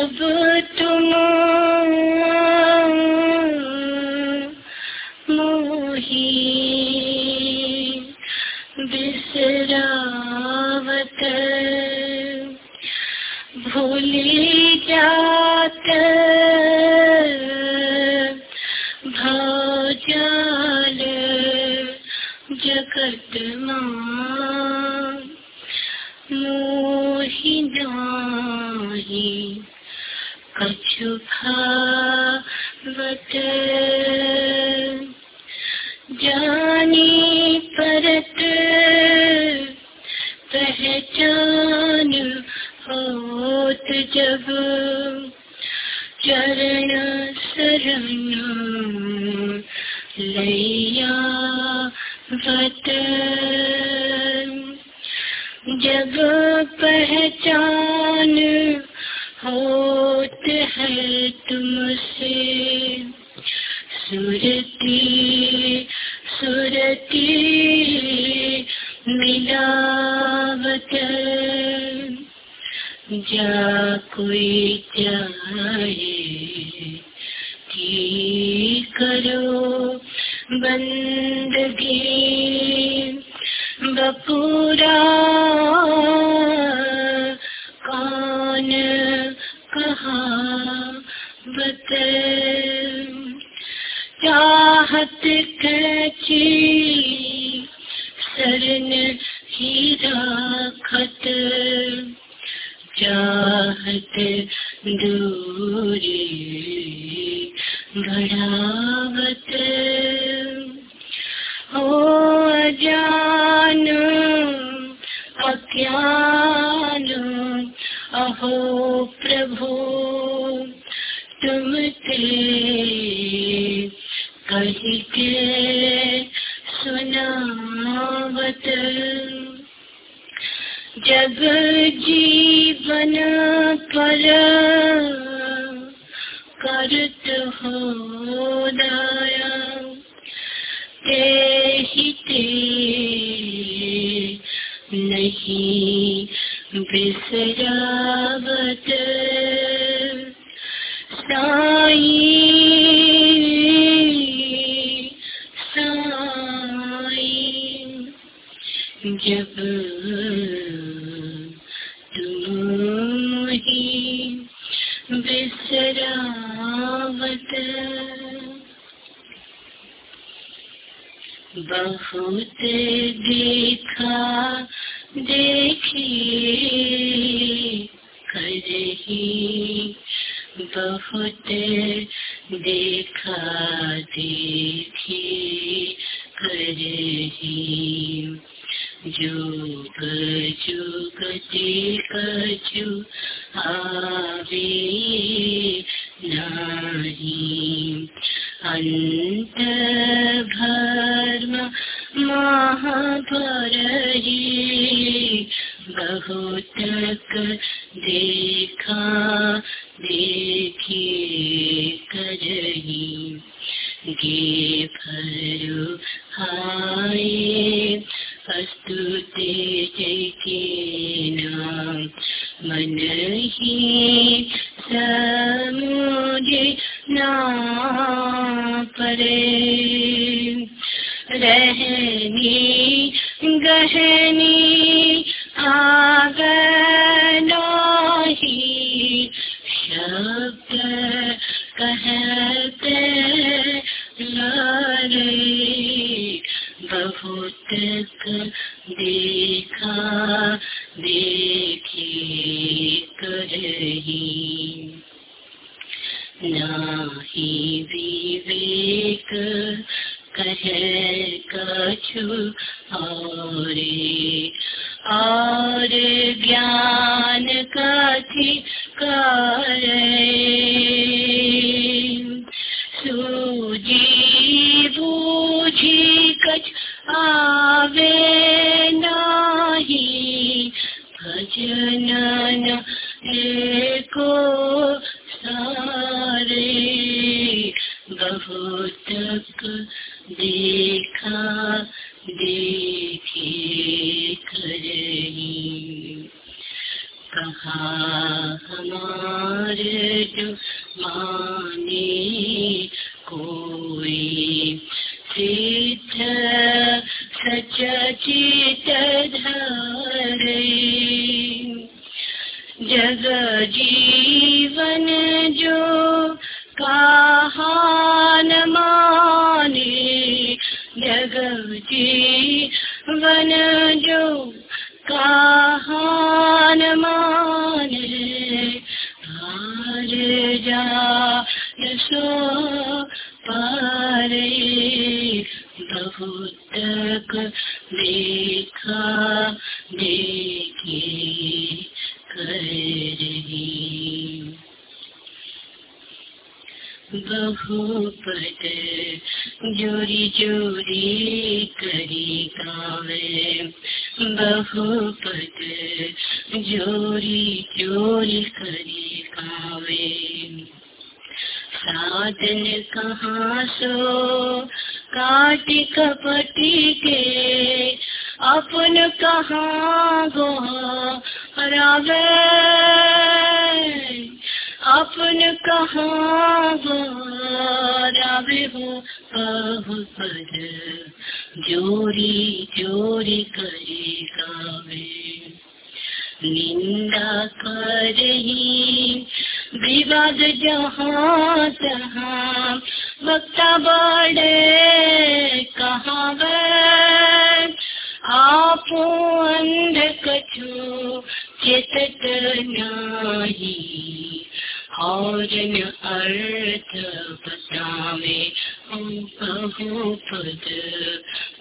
जब अंत भर्म महाभरही बहुतक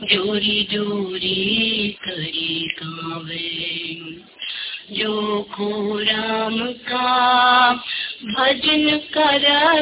जोरी जोरी करी कावे। जो खो राम का भजन करत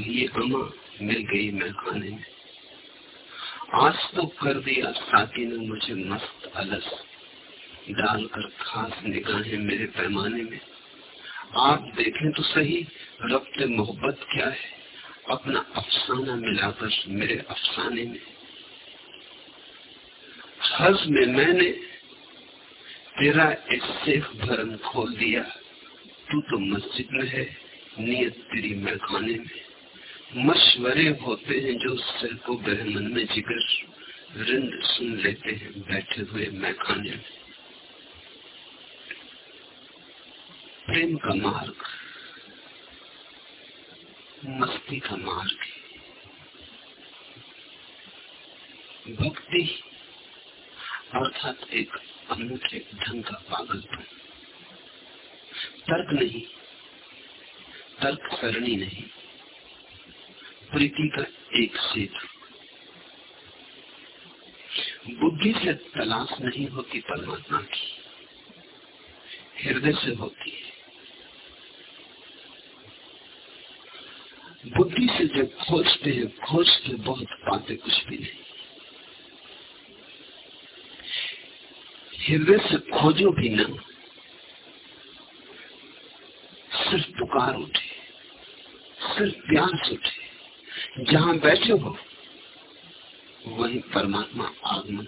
ये अमा मिल गई मैं खाने में आज तो कर दिया साथी ने मुझे मस्त अलस। डालकर खास निगाहें मेरे पैमाने में। आप देखें तो सही रब्त मोहब्बत क्या है? अपना अफसाना मिलाकर मेरे अफसाने में। हज में मैंने तेरा एक सेफ़ भरन खोल दिया। तू तो मस्जिद में है, नियत तेरी मैखाने में। मशवरे होते हैं जो को बहमन में जिगर रिंद सुन लेते हैं, बैठे हुए मैं खाने में। प्रेम का मार्ग, मस्ती का मार्ग। भक्ति अर्थात एक अनूठे ढंग का पागलपन तर्क नहीं, तर्क सरणी नहीं। प्रीति का एक सेतु बुद्धि से तलाश नहीं होती, परमात्मा की। हृदय से होती है। बुद्धि से जब खोजते हैं, खोजते बहुत पाते कुछ भी नहीं। हृदय से खोजो भी ना। सिर्फ़ पुकार उठे, सिर्फ़ प्यास उठे। जहाँ बैठे हो, वही परमात्मा आगमन,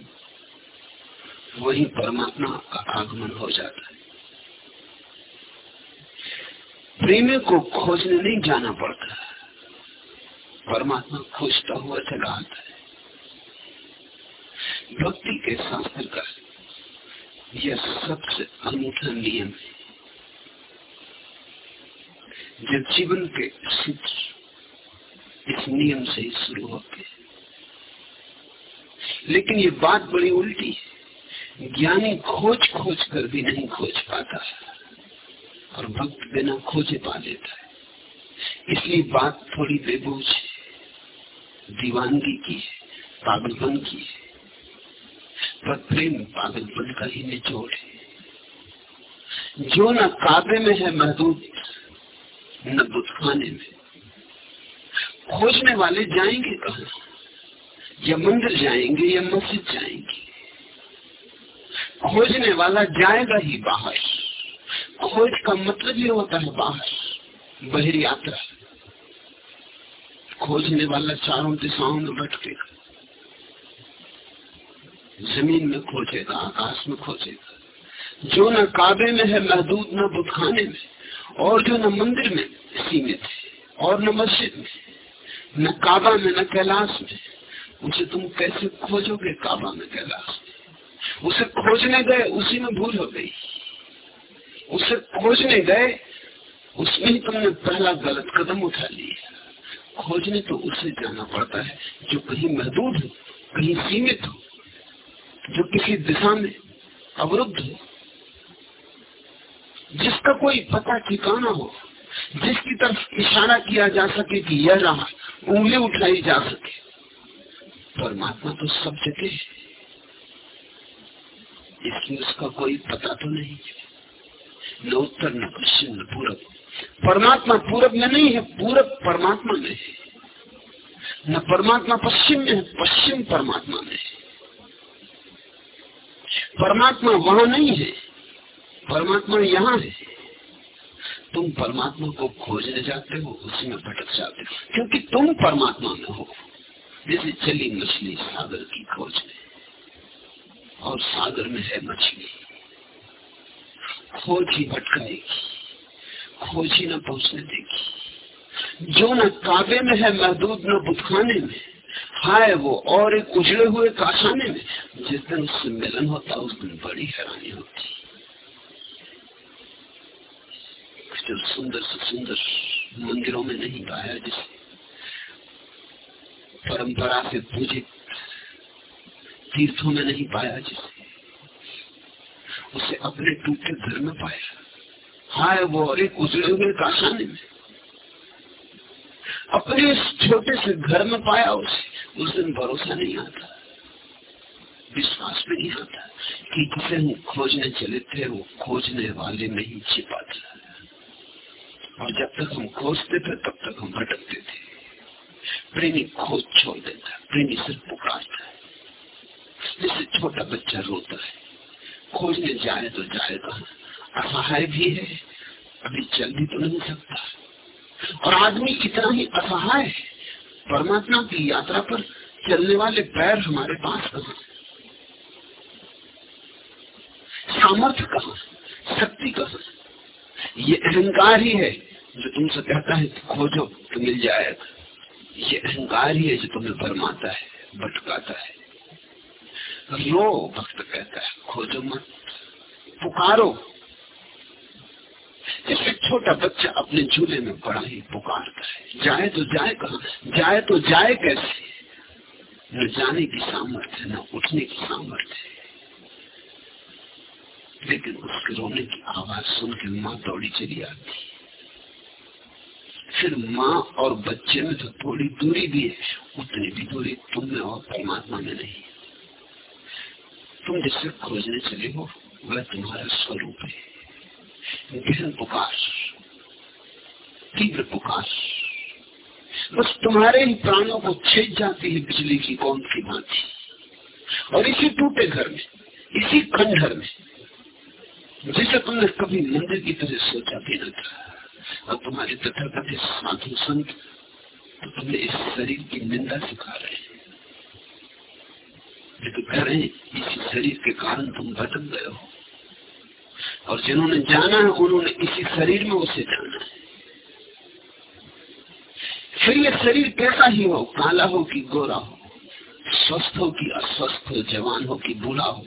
वही परमात्मा का आगमन हो जाता है। प्रेमी को खोजने नहीं जाना पड़ता। परमात्मा खोजता हुआ चला आता है। भक्ति के शास्त्र का यह सबसे अनूठा नियम है। जब जीवन के सूत्र इस नियम से ही शुरू होते लेकिन ये बात बड़ी उल्टी है। ज्ञानी खोज खोज कर भी नहीं खोज पाता और भक्त बिना खोजे पा लेता है। इसलिए बात थोड़ी बेबोझ है। दीवानगी की है। पागलपन की है। पर प्रेम पागलपन का ही निचोड़ है। जो न काबे में है महदूद, न बुतखाने में। खोजने वाले जाएँगे कहा या मंदिर जाएँगे या मस्जिद जाएँगे? खोजने वाला जाएगा ही बाहर। खोज का मतलब ही होता है बाहर, बहिर यात्रा। खोजने वाला चारों दिशाओं में भटकेगा। ज़मीन में खोजेगा, आकाश में खोजेगा। जो न काबे में है, महदूद न बुतखाने में, और जो न मंदिर में, सीमित है, और न मस्जिद में। न काबा में न कैलाश में। उसे तुम कैसे खोजोगे काबा में कैलाश में? उसे खोजने गए, उसी में भूल हो गई। उसे खोजने गए, उसमें ही तुमने पहला गलत कदम उठा लिया। खोजने तो उसे जाना पड़ता है, जो कहीं महदूद हो, कहीं सीमित हो, जो किसी दिशा में अवरुद्ध हो। जिसका कोई पता ठिकाना हो जिसकी तरफ़ इशारा किया जा सके कि यह रहा, उंगली उठाई जा सके। परमात्मा तो सब जगह है। इसलिए उसका कोई पता तो नहीं न उत्तर न पश्चिम न पूरब। परमात्मा पूरब में नहीं है, पूरब परमात्मा में है। न परमात्मा पश्चिम में है, पश्चिम परमात्मा में है। परमात्मा वहाँ नहीं है, परमात्मा यहाँ है। तुम परमात्मा को खोजने जाते हो, उसी में भटक जाते हो। क्योंकि तुम परमात्मा में हो। जैसे चली मछली सागर की खोज में। और सागर में है मछली। खोज ही भटकाएगी। खोज ही न पहुँचने देगी। जो न काबे में है, महदूद न बुतखाने में, हाय वो और एक उजड़े हुए काशाने में, जिस दिन उससे मिलन होता, उस दिन बड़ी हैरानी होती। जो सुंदर से सुंदर मंदिरों में नहीं पाया जिसे परंपरा से पूजित तीर्थों में नहीं पाया जिसे। उसे अपने टूटे घर में पाया। हाय, वो एक उजड़े हुए काशाने में। अपने इस छोटे से घर में पाया उसे। उस दिन भरोसा नहीं आता। विश्वास भी नहीं आता कि जिसे हम खोजने चले थे, वो खोजने वाले में ही छिपा था। और जब तक हम खोजते थे, तब तक हम भटकते थे। प्रेमी खोज छोड़ देता है, प्रेमी सिर्फ़ पुकारता है। जैसे छोटा बच्चा रोता है, खोजने जाए तो जाए कहा असहाय भी है, अभी भी तो नहीं सकता। और आदमी कितना ही असहाय है, परमात्मा की यात्रा पर चलने वाले पैर हमारे पास कहा सामर्थ्य कहा शक्ति कहा ये अहंकार ही है जो तुमसे कहता है, खोजो तो मिल जाएगा। ये अहंकार ही है जो तुम्हें भरमाता है, भटकाता है। रो, भक्त कहता है, खोजो मत, पुकारो। जैसे छोटा बच्चा अपने झूले में बड़ा ही पुकारता है, जाए तो जाए कहा, जाए तो जाए कैसे? न जाने की सामर्थ्य, न उठने की सामर्थ्य लेकिन उसके रोने की आवाज़ सुन के माँ दौड़ी चली आती। फिर माँ और बच्चे में तो थोड़ी दूरी भी है, उतनी भी दूरी तुम में और परमात्मा में नहीं। तुम जिससे खोजने चले हो, वह तुम्हारा स्वरूप है। गहन पुकार, तीव्र पुकार। बस तुम्हारे ही प्राणों को छेद जाती है बिजली की कौन सी भांति। और इसी टूटे घर में, इसी खंडहर में जिसे तुमने कभी मंदिर की तरह सोचा भी न था। और तुम्हारे तथाकथित साधु संत तो तुम्हें इस शरीर की निंदा सिखा रहे हैं। तो कह रहे इसी शरीर के कारण तुम भटक गए हो। और जिन्होंने जाना है, उन्होंने इसी शरीर में उसे जाना है। फिर ये शरीर कैसा ही हो, काला हो कि गोरा हो, स्वस्थ हो कि अस्वस्थ हो, जवान हो कि बूढ़ा हो।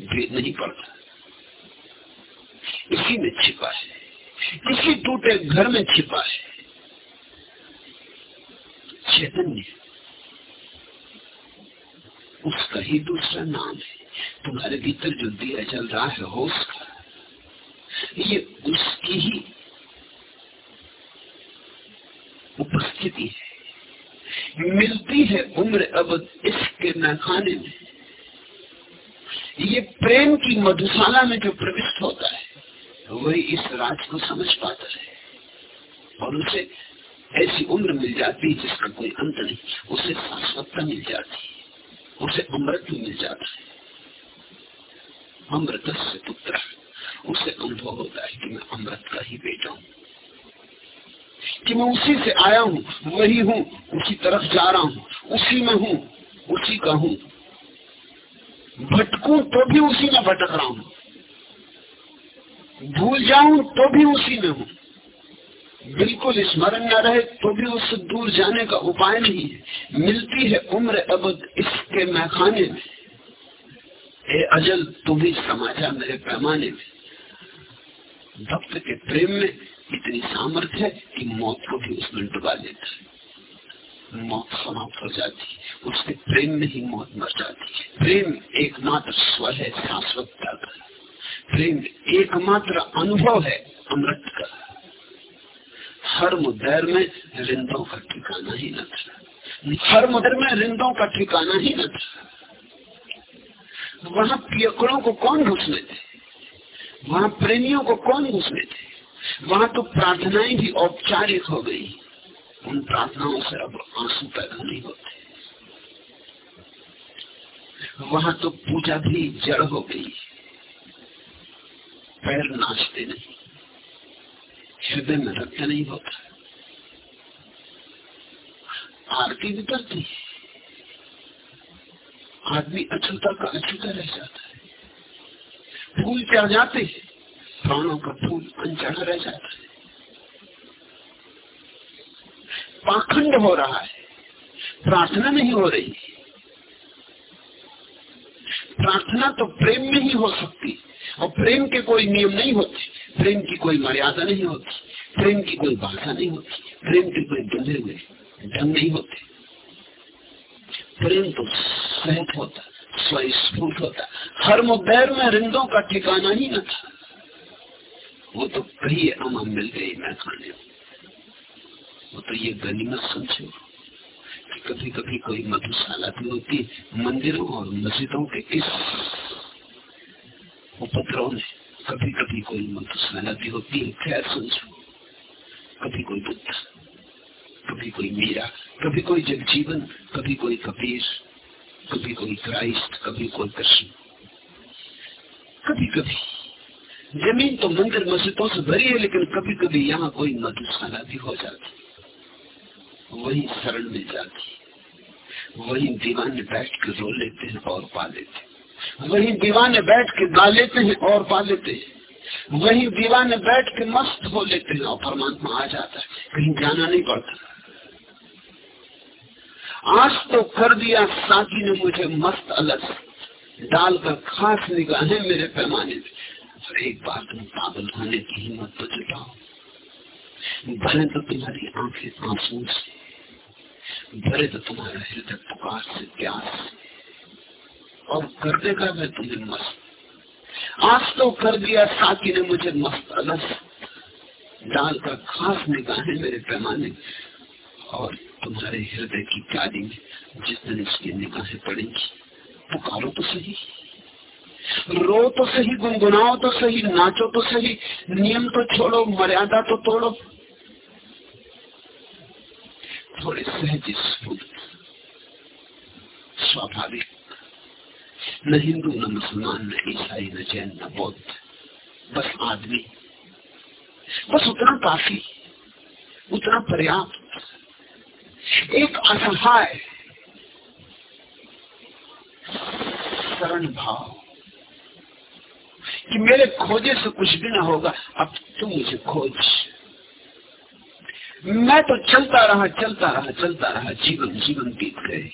भेद नहीं पड़ता। इसी में छिपा है। इसी टूटे घर में छिपा है। चैतन्य, उसका ही दूसरा नाम है। तुम्हारे भीतर जो दिया चल रहा है होश का ये उसकी ही उपस्थिति है। मिलती है उम्र अब इसके नखाने में। ये प्रेम की मधुशाला में जो प्रविष्ट होता है वही इस राज को समझ पाता है। और उसे ऐसी उम्र मिल जाती है जिसका कोई अंत नहीं, उसे शाश्वतता मिल जाती है, उसे अमृत भी मिल जाता है। अमृत से पुत्र, उसे अनुभव होता है कि मैं अमृत का ही बेटा हूँ। कि मैं उसी से आया हूँ, वही हूँ, उसी तरफ़ जा रहा हूँ, उसी में हूँ, उसी का हूँ। भटकू तो भी उसी में भटक रहा हूँ। भूल जाऊँ तो भी उसी में हूँ। बिल्कुल स्मरण न रहे तो भी उससे दूर जाने का उपाय नहीं है। मिलती है उम्र अब इसके मैखाने में। ए अजल ही समाचार मेरे पैमाने में। भक्त के प्रेम में इतनी सामर्थ्य है कि मौत को भी उसमें डुबा देता है। मौत समाप्त हो जाती उसके प्रेम में ही मौत मर जाती प्रेम एकमात्र स्वर है शाश्वतता का प्रेम एकमात्र अनुभव है, अमृत का। हर मुद्दर में रिंदों का ठिकाना ही न था। हर मुद्दर में रिंदों का ठिकाना ही न था। वहाँ पियकड़ों को कौन घुसने थे वहाँ प्रेमियों को कौन घुसने थे वहाँ तो प्रार्थनाएँ भी औपचारिक हो गई। उन प्रार्थनाओं से अब आँसू पैदा नहीं होते वहाँ तो पूजा भी जड़ हो गई। पैर नाचते नहीं, हृदय में रक्त नहीं होता। आरती भी करती है। आदमी अछूता का अछूता रह जाता है। फूल चढ़ जाते हैं? प्राणों का फूल अनचढ़ा रह जाता है। पाखंड हो रहा है। प्रार्थना नहीं हो रही। प्रार्थना तो प्रेम में ही हो सकती। और प्रेम के कोई नियम नहीं होते। प्रेम की कोई मर्यादा नहीं होती। प्रेम की कोई भाषा नहीं होती। प्रेम के कोई बंधे हुए ढंग नहीं होते। प्रेम तो सहत होता स्वस्फूट होता। हर मुद्देर में रिंदों का ठिकाना ही न था। वो तो कही अमा मिल गई मैं खाने वो तो ये गनीमत समझो। कि कभी कभी कोई मधुशाला भी होती मंदिरों और मस्जिदों के इस उपद्रव में कभी कभी कोई मधुशाला भी होती है खैर समझो? कभी कोई बुद्ध, कभी कोई मीरा, कभी कोई जगजीवन कभी कोई कबीर, कभी कोई क्राइस्ट, कभी कोई कृष्ण। कभी कभी ज़मीन तो मंदिर मस्जिदों से भरी है, लेकिन कभी कभी यहाँ कोई मधुशाला भी हो जाती वही शरण मिल जाती वही दीवाने बैठ के रो लेते हैं और पा लेते वही दीवाने बैठ के गा लेते हैं और पा लेते हैं। वही दीवाने बैठ के मस्त हो लेते हैं और परमात्मा आ जाता है। कहीं जाना नहीं पड़ता। आज तो कर दिया साथी ने मुझे मस्त अलग डाल कर खास निगाहें मेरे पैमाने में और एक बार तुम पागल होने की हिम्मत तो जुटाओ भले तो तुम्हारी आँखें आँसू से। भरे तो तुम्हारा हृदय पुकार से प्यास और कर देगा मैं तुम्हें मस्त आज तो कर दिया साथी ने मुझे मस्त अलग डालकर खास निगाहें मेरे पैमाने और तुम्हारे हृदय की प्यारी में जिस दिन इसकी निगाहें पड़ेंगी पुकारो तो सही रो तो सही गुनगुनाओ तो सही नाचो तो सही नियम तो छोड़ो मर्यादा तो तोड़ो थोड़े सहज स्फूर्त स्वाभाविक न हिंदू न मुसलमान न ईसाई न जैन न बौद्ध बस आदमी बस उतना काफ़ी उतना पर्याप्त एक असहाय शरण भाव कि मेरे खोजे से कुछ भी ना होगा अब तुम मुझे खोज मैं तो चलता रहा चलता रहा चलता रहा, जीवन जीवन बीत गए।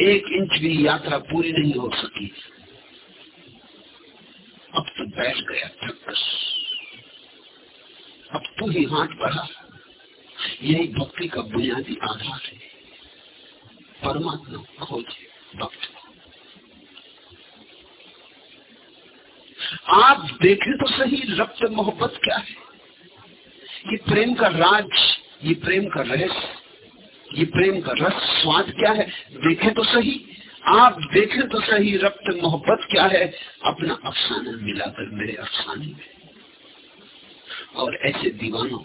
एक इंच भी यात्रा पूरी नहीं हो सकी। अब तो बैठ गया थक अब तू ही हाथ बढ़ा। यही भक्ति का बुनियादी आधार है। परमात्मा खोजे भक्त। आप देखें तो सही, रक्त मोहब्बत क्या है? ये प्रेम का राज, ये प्रेम का रहस्य, ये प्रेम का रस, स्वाद क्या है? देखें तो सही। आप देखें तो सही, रक्त मोहब्बत क्या है? अपना अफसाना मिलाकर मेरे अफसाने में। और ऐसे दीवानों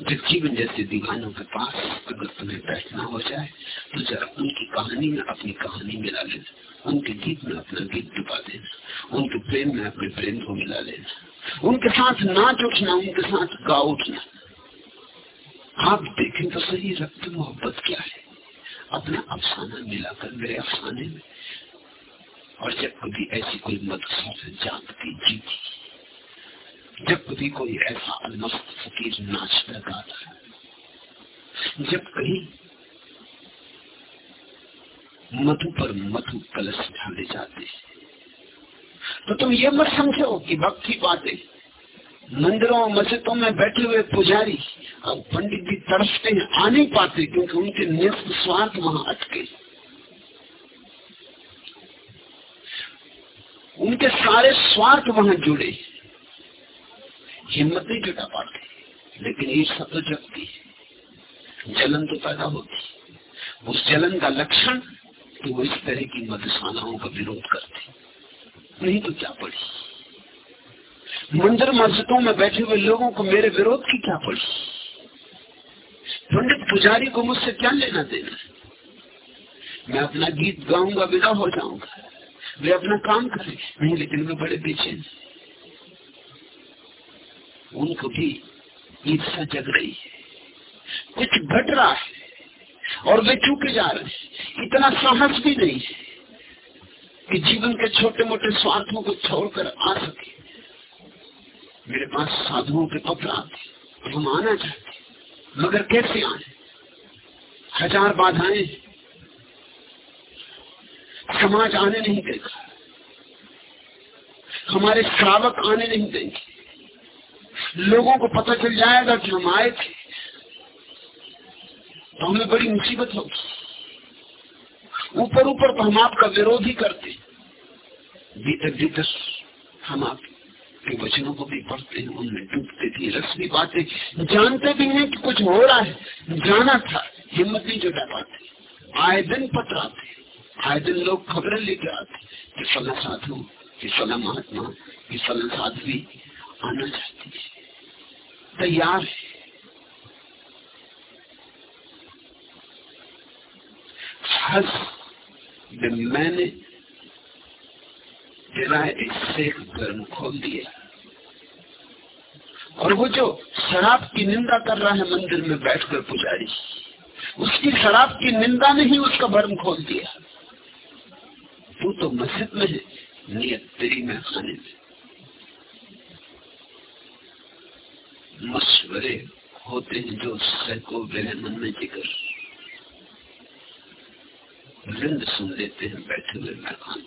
जीवन जैसे दीवानों के पास अगर तुम्हें बैठना हो जाए तो जरा उनकी कहानी में अपनी कहानी मिला लेना। उनके गीत में अपना गीत डुबा देना। उनके प्रेम में अपने प्रेम को मिला लेना। उनके साथ नाच उठना उनके साथ गा उठना। आप देखें तो सही, रक्त मोहब्बत क्या है? अपना अफसाना मिलाकर मेरे अफसाने में। और जब कभी ऐसी कोई मदसाफिर जागती जीती, जब कभी कोई ऐसा अलमस्त फकीर नाचता गाता है, जब कहीं मधु पर मधु कलश ढाले जाते तो तुम ये मत समझो कि भक्ति बातें मंदिरों, मस्जिदों में बैठे हुए पुजारी और पंडित जी तरसते हैं आ नहीं पाते क्योंकि उनके नियत स्वार्थ वहाँ अटके। उनके सारे स्वार्थ वहाँ जुड़े। हिम्मत नहीं जुटा पाते, लेकिन ईर्षा तो जगती जलन तो पैदा होती उस जलन का लक्षण कि वो इस तरह की मधुशालाओं का विरोध करते नहीं तो क्या पड़ी? मंदिर मस्जिदों में बैठे हुए लोगों को मेरे विरोध की क्या पड़ी? पंडित पुजारी को मुझसे क्या लेना देना? मैं अपना गीत गाऊँगा, विदा हो जाऊँगा। वे अपना काम करें, नहीं, लेकिन वे बड़े बेचैन उनको भी ईर्षा जग रही है। कुछ घट रहा है और वे चूके जा रहे हैं। इतना साहस भी नहीं है। कि जीवन के छोटे मोटे स्वार्थों को छोड़कर आ सके। मेरे पास साधुओं के पत्र आते हम आना चाहते मगर कैसे आए? हज़ार बाधाएँ समाज आने नहीं देगा। हमारे श्रावक आने नहीं देंगे। लोगों को पता चल जाएगा कि हम आए थे। तो हमें बड़ी मुसीबत होगी। ऊपर ऊपर तो हम आपका विरोध ही करते भीतर भीतर हम आपके वचनों को भी पढ़ते हैं, उनमें डूबते भी रस भी पाते जानते भी हैं कि कुछ हो रहा है, जाना था, हिम्मत नहीं जुटा पाते। आए दिन पत्र आते आए दिन लोग खबरें लेके आते कि फला साधु, कि फला महात्मा, कि फला साधवी आना चाहती है। तैयार है। हस मैंने तेरा एक शेख गर्म खोल दिया और वो जो शराब की निंदा कर रहा है मंदिर में बैठकर पुजारी, उसकी शराब की निंदा ने ही उसका भर्म खोल दिया। तू तो मस्जिद में है, नियत तेरी में खाने में मशवरे होते हैं जो सैको मन में ज़िक्र। रिंद सुन लेते हैं बैठे हुए मैदान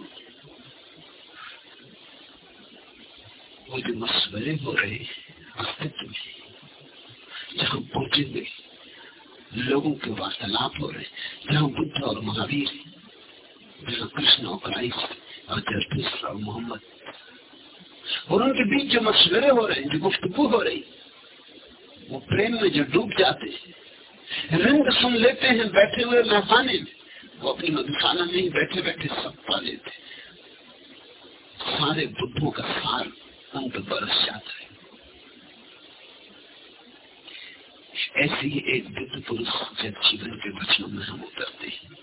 वो जो मशवरे हो रहे अस्तित्व में जहाँ पहुँचे हुए लोगों के वार्तालाप हो रहे जहाँ बुद्ध और महावीर जहाँ कृष्ण और क्राइस्ट और जरतुस्र और मोहम्मद और उनके बीच जो मशवरे हो रहे हैं जो गुफ्तगु हो रही वो प्रेम में जो डूब जाते हैं रंग सुन लेते हैं बैठे हुए महफाने में वो अपनी मधुशाला में ही बैठे बैठे सब पा लेते सारे बुद्धों का सार पर बरस जाता है। ऐसे ही एक बुद्ध पुरुष जब जीवन के वचनों में हम उतरते हैं।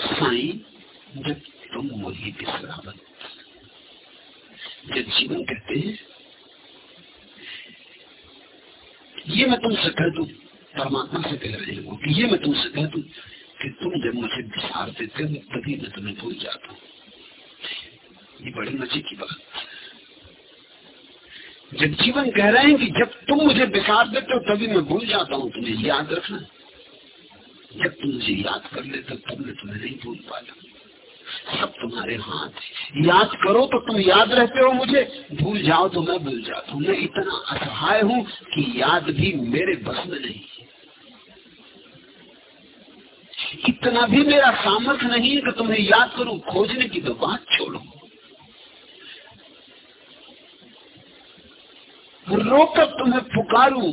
साई, जब तुम मोही बिसरावत। जब जीवन कहते हैं, ये मैं तुमसे कह दू परमात्मा से कह रहे हो? कि ये मैं तुमसे कह दू कि तुम जब मुझे विसार देते हो तभी मैं तुम्हें भूल जाता हूँ। ये बड़ी मज़े की बात। जब जीवन कह रहे हैं कि जब तुम मुझे विसार देते हो, तभी मैं भूल जाता हूँ, तुम्हें याद रखना। जब तुम मुझे याद कर लेते हो, तब मैं तुम्हें नहीं भूल पाता। सब तुम्हारे हाथ याद करो तो तुम याद रहते हो मुझे। भूल जाओ तो मैं भूल जाता हूँ। मैं इतना असहाय हूँ कि याद भी मेरे बस में नहीं। इतना भी मेरा सामर्थ्य नहीं है कि तुम्हें याद करूँ, खोजने की तो बात छोड़ो। रोकर तुम्हें पुकारू,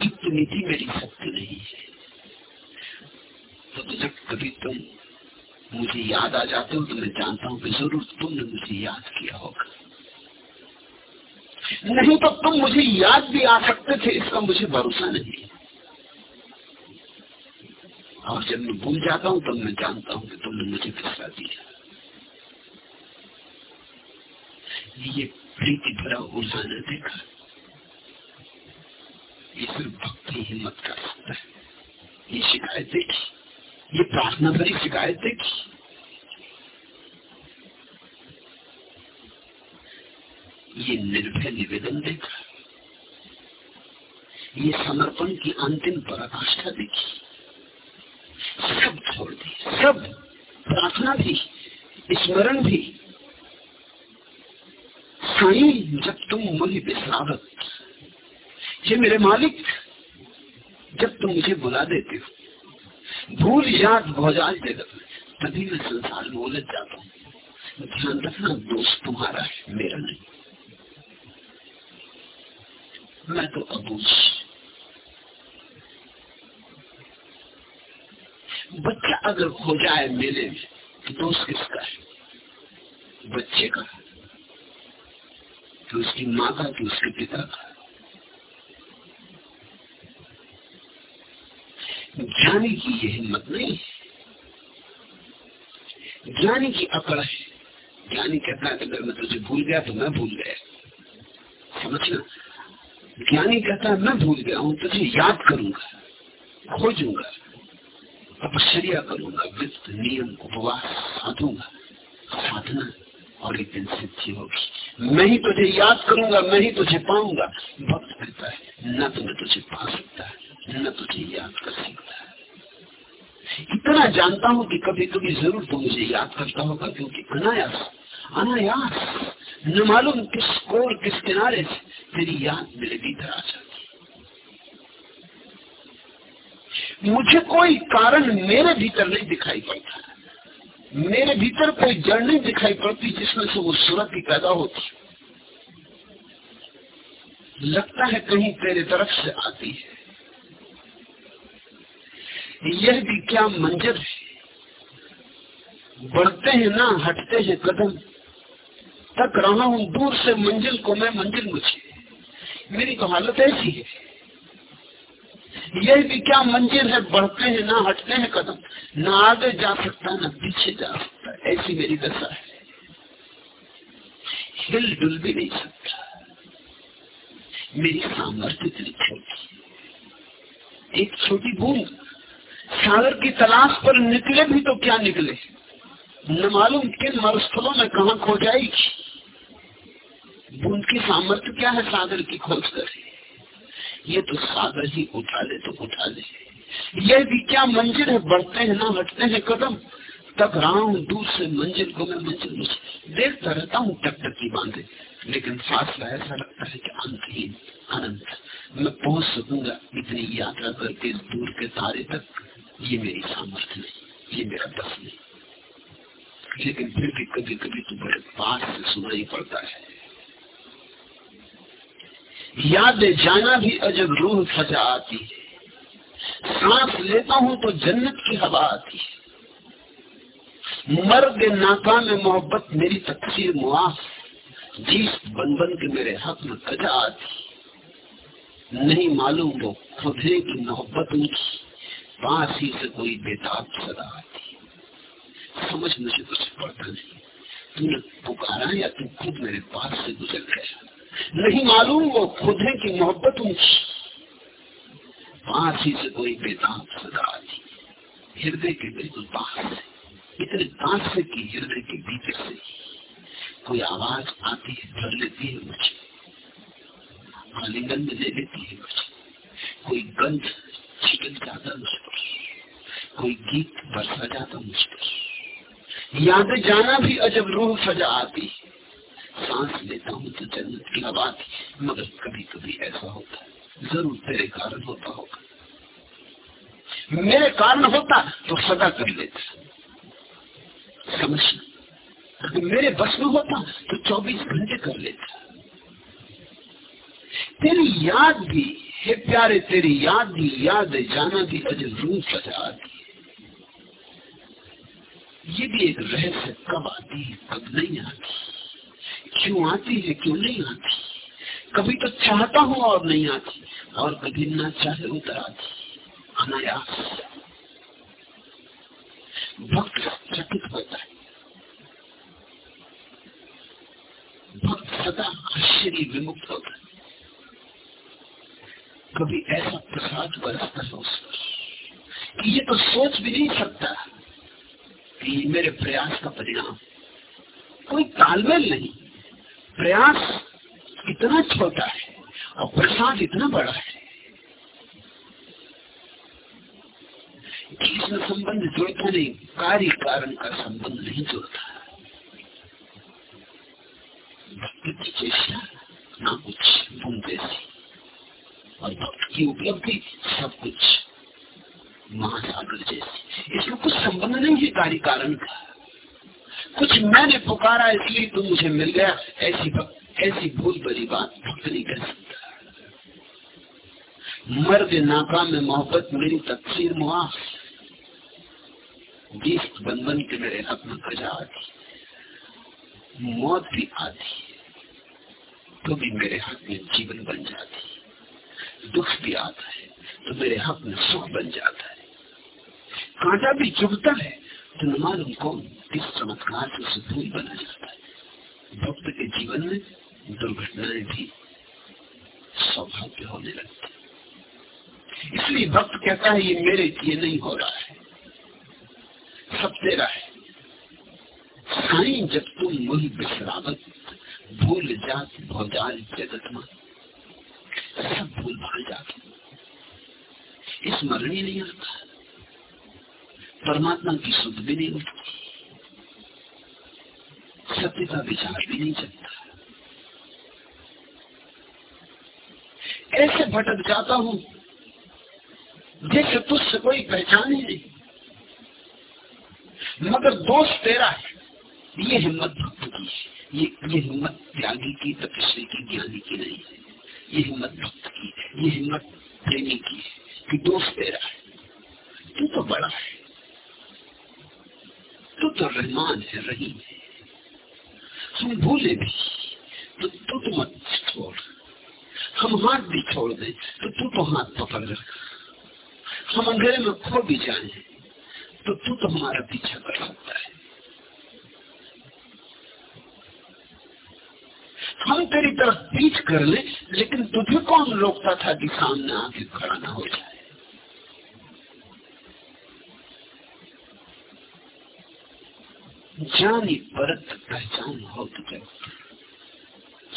इतनी भी मेरी शक्ति नहीं है। तो जब कभी तुम मुझे याद आ जाते हो तो मैं जानता हूँ कि ज़रूर तुमने मुझे याद किया होगा। नहीं तो तुम मुझे याद भी आ सकते थे, इसका मुझे भरोसा नहीं और जब मैं भूल जाता हूँ, तब मैं जानता हूँ कि तुमने मुझे फिसला दिया। ये प्रीति भरा ऊर्जा ने देखा। ये सिर्फ़ भक्ति हिम्मत कर सकता है। ये शिकायत देखी। ये प्रार्थना भरी शिकायत देखी। ये निर्भय निवेदन देखा। ये समर्पण की अंतिम पराकाष्ठा देखी। सब छोड़ दी, सब प्रार्थना भी, स्मरण भी। साई, जब तुम मुझे विश्रावत ये मेरे मालिक, जब तुम मुझे बुला देते हो, भूल याद भोजाल जगत तभी मैं संसार में उलझ जाता हूँ। ध्यान रखना, दोस्त तुम्हारा है, मेरा नहीं। मैं तो अबूझ बच्चा अगर खो जाए मेले में तो दोस्त किसका है। बच्चे का। कि उसकी माँ का कि उसके पिता का। ज्ञानी की यह हिम्मत नहीं है। ज्ञानी की अकड़ है। ज्ञानी कहता है अगर मैं तुझे भूल गया तो मैं भूल गया। समझना? ज्ञानी कहता है मैं भूल गया हूँ, तुझे याद करूँगा, खोजूँगा। अपचर्या करूँगा वित्त नियम उपवास, साधूँगा, साधना और एक दिन सिद्धि होगी। मैं ही तुझे याद करूँगा, मैं ही तुझे पाऊँगा। भक्त कहता है, न तो मैं तुझे पा सकता है न तुझे याद कर सकता। है इतना जानता हूँ कि कभी कभी ज़रूर तो मुझे याद करता होगा, क्योंकि अनायास अनायास, न मालूम किस कोर, किस किनारे से तेरी याद मेरे भीतर आ जाती मुझे कोई कारण मेरे भीतर नहीं दिखाई पड़ता। मेरे भीतर कोई जड़ नहीं दिखाई पड़ती जिसमें से वो सूरत ही पैदा होती लगता है कहीं तेरे तरफ़ से आती है। यह भी क्या मंजर है? बढ़ते हैं ना, हटते हैं कदम। तक रहा हूँ, दूर से मंजिल को मैं, मंजिल मुझे। मेरी तो हालत ऐसी है। यह भी क्या मंजिल है? बढ़ते हैं ना हटते हैं कदम। ना आगे जा सकता, ना पीछे जा सकता। ऐसी मेरी दशा है। हिल डुल भी नहीं सकता। मेरी सामर्थ्य इतनी छोटी एक छोटी बूंद। सागर की तलाश पर निकले भी तो क्या निकले? न मालूम किन मरुस्थलों में कहा खो जाएगी। बूंद की सामर्थ्य क्या है सागर की खोज करे ये तो सागर ही उठा ले तो उठा ले। ये भी क्या मंजिल है? बढ़ते हैं ना, हटते हैं कदम। तक रहा हूँ से मंजिल को मैं मंजिल देखता रहता हूँ टक टकी बांधे। लेकिन फासला ऐसा लगता है कि अंतहीन, अनंत। मैं पहुँच सकूँगा इतनी यात्रा करके दूर के तारे तक। ये मेरी सामर्थ्य नहीं, ये मेरा बस नहीं। लेकिन फिर भी कभी कभी तो बड़े पास से सुनाई पड़ता है। याद जाना भी अजब रूह सजा आती है। सांस लेता हूँ तो जन्नत की हवा आती है। मर्द नाका में मोहब्बत मेरी तकसीर मुआफ जीस बन बन के मेरे हक में कजा आती नहीं मालूम वो खुद कि मोहब्बत उनकी पास ही से कोई बेताब सदा आती समझ मुझे कुछ पड़ता नहीं। तुमने पुकारा या तुम खुद मेरे पास से गुजर गया नहीं मालूम वो खुद है कि मोहब्बत उनकी पास ही से कोई बेताब सदा आती हृदय के बिल्कुल पास से इतने पास से कि हृदय के भीतर से कोई आवाज़ आती है भर लेती है मुझे। आलिंगन में ले लेती है मुझे। कोई गंध छिटक जाता मुझ पर। कोई गीत बरसा जाता मुझ पर। याद जाना भी अजब रूह सजा आती सांस लेता हूँ तो जन्नत की आती मगर कभी कभी ऐसा होता है। ज़रूर तेरे कारण होता होगा। मेरे कारण होता तो सदा कर लेता। समझना। मेरे बस में होता तो 24 घंटे कर लेता। तेरी याद भी, हे प्यारे, तेरी याद भी, याद जाना भी अजब रूह सजा आती है। ये भी एक रहस्य कब आती है, कब नहीं आती। क्यों आती है, क्यों नहीं आती? कभी तो चाहता हूँ और नहीं आती, और कभी ना चाहे उतर आती। अनायास। भक्त चकित होता है। भक्त सदा आश्चर्य विमुक्त होता है। कभी ऐसा प्रसाद बरसता है उस पर कि ये तो सोच भी नहीं सकता कि मेरे प्रयास का परिणाम। कोई तालमेल नहीं। प्रयास इतना छोटा है और प्रसाद इतना बड़ा है इसमें संबंध जुड़ता नहीं, कार्य कारण का संबंध नहीं जुड़ता। भक्ति की चेष्टा ना कुछ बुन जैसी और भक्त की उपलब्धि सब कुछ महासागर जैसी। इसमें कुछ संबंध नहीं है कार्य कारण का। कुछ मैंने पुकारा, इसलिए तुम मुझे मिल गया। ऐसी ऐसी भूल भरी बात भक्त नहीं कर सकता। मर्द नाका में मोहब्बत, मेरी तकसीर मुआफ। बीस बन बन के मेरे हक में खजा आती। मौत भी आती। तो भी मेरे हक में जीवन बन जाती। दुख भी आता है तो मेरे हक में सुख बन जाता है। कांटा भी चुभता है। तो मालूम कौन किस चमत्कार से फूल बना जाता है? भक्त के जीवन में दुर्घटनाएँ भी सौभाग्य होने लगती इसलिए भक्त कहता है, ये मेरे लिए नहीं हो रहा है। सब तेरा है। साई, जब तुम मुही बिसरावत, भूल जात, भौजाल जगत में, सब भूल भाल जाते स्मरण नहीं आता। परमात्मा की शुद्ध भी नहीं उठती सत्य का विचार भी नहीं चलता। ऐसे भटक जाता हूँ जैसे तुझसे कोई पहचान ही नहीं। मगर दोष तेरा है। ये हिम्मत भक्त की है। ये ये हिम्मत त्यागी की, तपस्वी की, ज्ञानी की नहीं है। ये हिम्मत भक्त की ये हिम्मत प्रेमी की है कि दोष तेरा है। तू तो बड़ा है। तू तो रहमान है, रहीम है। हम भूले भी तो तू तो मत छोड़। हम हाथ भी छोड़ दे तो तू तो हाथ पकड़ रख। हम अंधेरे में खो भी जाए तो तू तो हमारा पीछा कर सकता है। हम तेरी तरफ़ पीछ कर ले, लेकिन तुझे कौन रोकता था कि सामने आके खड़ा ना हो जाए? जानी परत पहचान हो तुझे।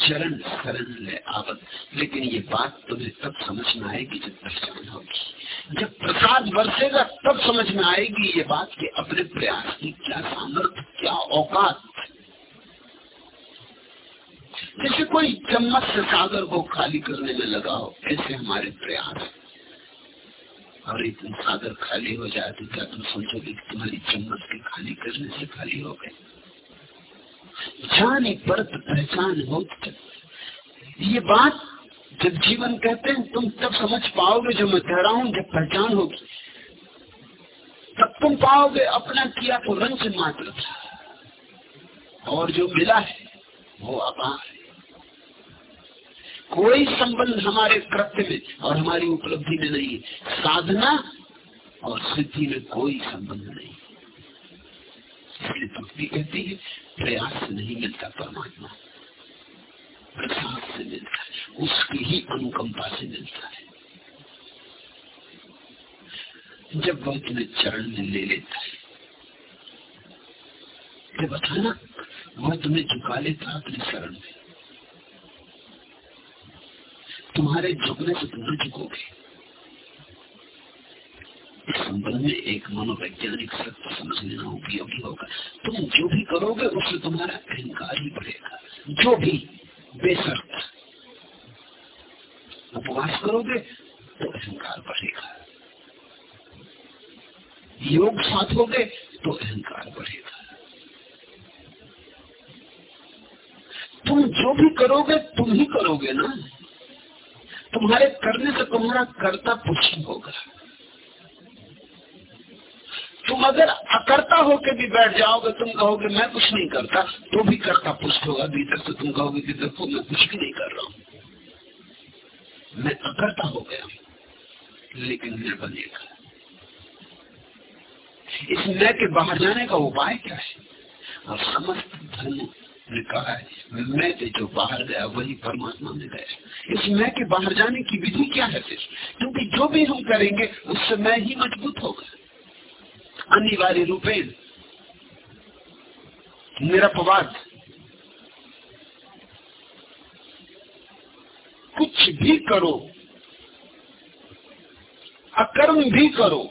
चरण शरण ले आवत। लेकिन ये बात तुम्हें तब समझ में आएगी जब पहचान होगी। जब प्रसाद बरसेगा, तब समझ में आएगी ये बात कि अपने प्रयास की क्या सामर्थ्य, क्या औकात। जैसे कोई चम्मच से सागर को खाली करने में लगा हो, ऐसे हमारे प्रयास। और दिन सागर खाली हो जाए तो क्या तुम सोचोगे कि तुम्हारी चम्मच के खाली करने से खाली हो गए? जानी परत पहचान हो ये बात जब जीवन कहते हैं, तुम तब समझ पाओगे जो मैं कह रहा हूँ, जब पहचान होगी। तब तुम पाओगे अपना किया तो रंच मात्र था। और जो मिला है, वो अपार है। कोई संबंध हमारे कृत्य में और हमारी उपलब्धि में नहीं है। साधना और सिद्धि में कोई संबंध नहीं। इसलिए भक्ति कहती है, प्रयास से नहीं मिलता परमात्मा। प्रसाद से मिलता है, उसकी ही अनुकंपा से मिलता है। जब वह तुम्हें चरण में ले लेता है जब अचानक वह तुम्हें झुका लेता अपने शरण में। तुम्हारे झुकने से तुम झुकोगे इस संबंध में एक मनोवैज्ञानिक सत्य समझ लेना उपयोगी होगा। तुम जो भी करोगे, उससे तुम्हारा अहंकार ही बढ़ेगा। जो भी, बेसर्त। उपवास करोगे तो अहंकार बढ़ेगा। योग साधोगे तो अहंकार बढ़ेगा। तुम जो भी करोगे, तुम ही करोगे ना। तुम्हारे करने से तुम्हारा कर्ता पुष्ट होगा। तुम अगर अकर्ता होके भी बैठ जाओगे, तुम कहोगे, मैं कुछ नहीं करता। तो भी कर्ता पुष्ट होगा, भीतर से तुम कहोगे कि, देखो, मैं कुछ भी नहीं कर रहा हूँ। मैं अकर्ता हो गया लेकिन मैं बनेगा इस मैं के बाहर जाने का उपाय क्या है? और समस्त धर्म ने कहा है मैं से जो बाहर गया वही परमात्मा में गया इस मैं के बाहर जाने की विधि क्या है फिर क्योंकि जो भी हम करेंगे उससे मैं ही मज़बूत होगा अनिवार्य रूपे निरपवाद कुछ भी करो अकर्म भी करो,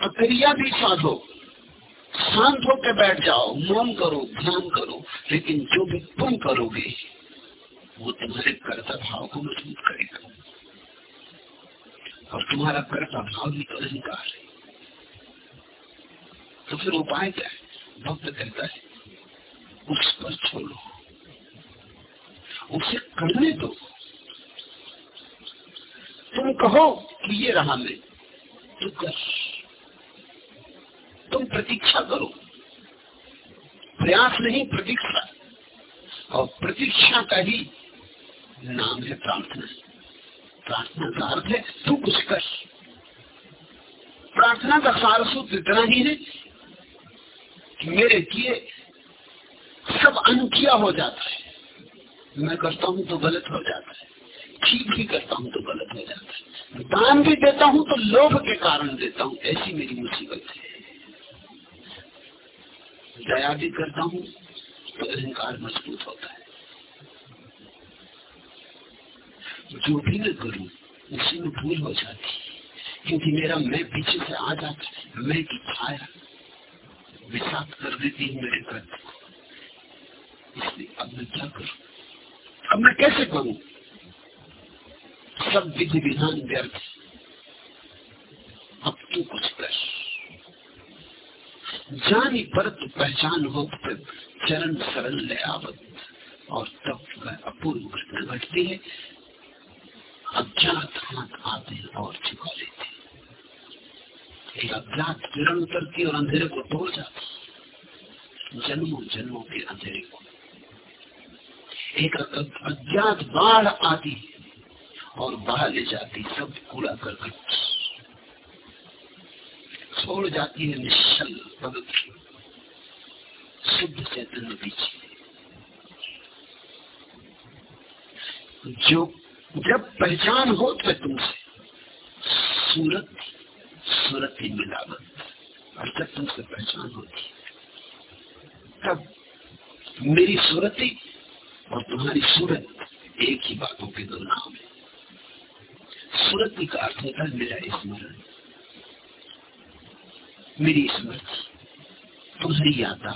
अक्रिया भी साधो। शांत होकर बैठ जाओ। मौन करो, ध्यान करो, लेकिन जो भी तुम करोगे, वो तुम्हारे कर्ता भाव को मज़बूत करेगा। और तुम्हारा कर्ता भाव भी तो अहंकार है। तो फिर उपाय क्या है? भक्त कहता है, उस पर छोड़ो। उसे करने दो। तुम कहो कि ये रहा मैं तो कर। तुम प्रतीक्षा करो। प्रयास नहीं, प्रतीक्षा। और प्रतीक्षा का ही नाम है प्रार्थना। प्रार्थना का अर्थ है, तू कुछ कर। प्रार्थना का सार सूत्र इतना ही है कि मेरे किए सब अनुकिया हो जाता है। मैं करता हूँ तो गलत हो जाता है। ठीक भी करता हूँ तो गलत हो जाता है। दान भी देता हूँ तो लोभ के कारण देता हूँ। ऐसी मेरी मुसीबत है। दया भी करता हूँ तो अहंकार मज़बूत होता है। जो भी मैं करूँ, उसी में भूल हो जाती क्योंकि मेरा मैं पीछे से आ जाता मैं की छाया विषाक्त कर देती है मेरे कर्त को। इसलिए अब मैं क्या करूँ? अब मैं कैसे करूँ? सब विधि विधान व्यर्थ। अब तू कुछ कर। जानी परत पहचान हो चरण सरल ले आवत। और तब वह अपूर्व घटना घटती है। अज्ञात हाथ आते और छिपा लेते। एक अज्ञात किरण उतरती और अंधेरे को तोड़ जाती। जन्मों जन्मों के अंधेरे को। एक अज्ञात बाढ़ आती और बहा ले जाती, सब कूड़ा करकट। छोड़ जाती है निश्चल पवित्र शुद्ध चैतन्य पीछे जो जब पहचान हो तो तुमसे सूरत सूरत की मिलावट। और जब तुमसे पहचान होती तब मेरी सूरती और तुम्हारी सूरत एक ही बातों के दो नाम है। सूरती का अर्थ होता है मेरा स्मरण। मेरी स्मृति तुम्हारी यादा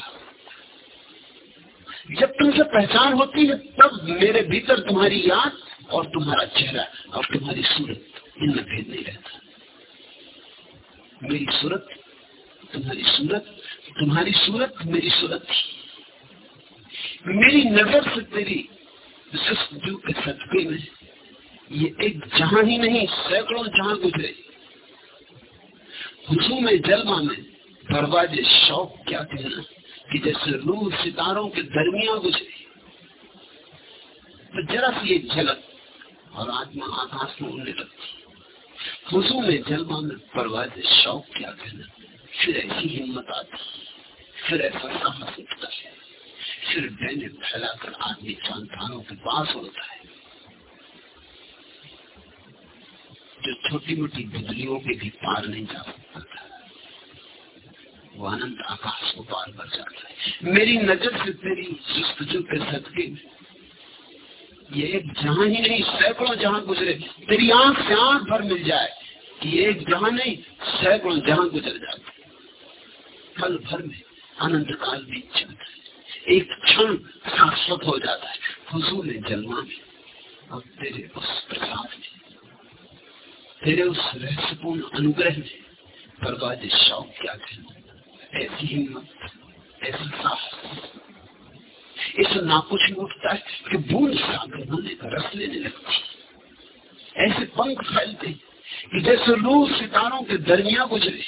जब तुमसे पहचान होती है, तब मेरे भीतर तुम्हारी याद और तुम्हारा चेहरा और तुम्हारी सूरत इनमें भेद नहीं रहता। मेरी सूरत, तुम्हारी सूरत तुम्हारी सूरत, मेरी सूरत। मेरी नज़र से तेरी जू के सदके में ये एक जहाँ ही नहीं, सैकड़ों जहाँ गुजरे। हुजू में जलवा में परवाज शौक, क्या कहना? कि जैसे रूह सितारों के दरमिया गुजरे। तो जरा सी एक झलक, और आत्मा आकाश में उड़ने लगती खुशू में जलवा में परवाज शौक, क्या कहना? फिर ऐसी हिम्मत आती फिर ऐसा साहस उठता है। फिर डैने फैलाकर आदमी संतानों के पास होता है। जो छोटी मोटी बिजलियों के भी पार नहीं जा सकता वो अनंत आकाश को पार कर जाता है। मेरी नज़र से तेरी जुस्तजु के सदके ये एक जहाँ ही नहीं, सैकड़ों जहाँ गुजरे। तेरी आँख से आँख भर मिल जाए कि एक जहाँ नहीं, सैकड़ों जहाँ गुजर जाते। पल भर में अनंत काल बीत जाता है। एक क्षण शाश्वत हो जाता है। में जन्मा में और तेरे उस प्रसाद में तेरे उस रहस्यपूर्ण अनुग्रह में बर्बाद शौक क्या कहना ऐसी हिम्मत, ऐसा साहस। इस नाकुश में उठता है कि बूंद सागर होने का रस लेने लगती ऐसे पंख फैलते कि जैसे रूह सितारों के दरमिया गुजरे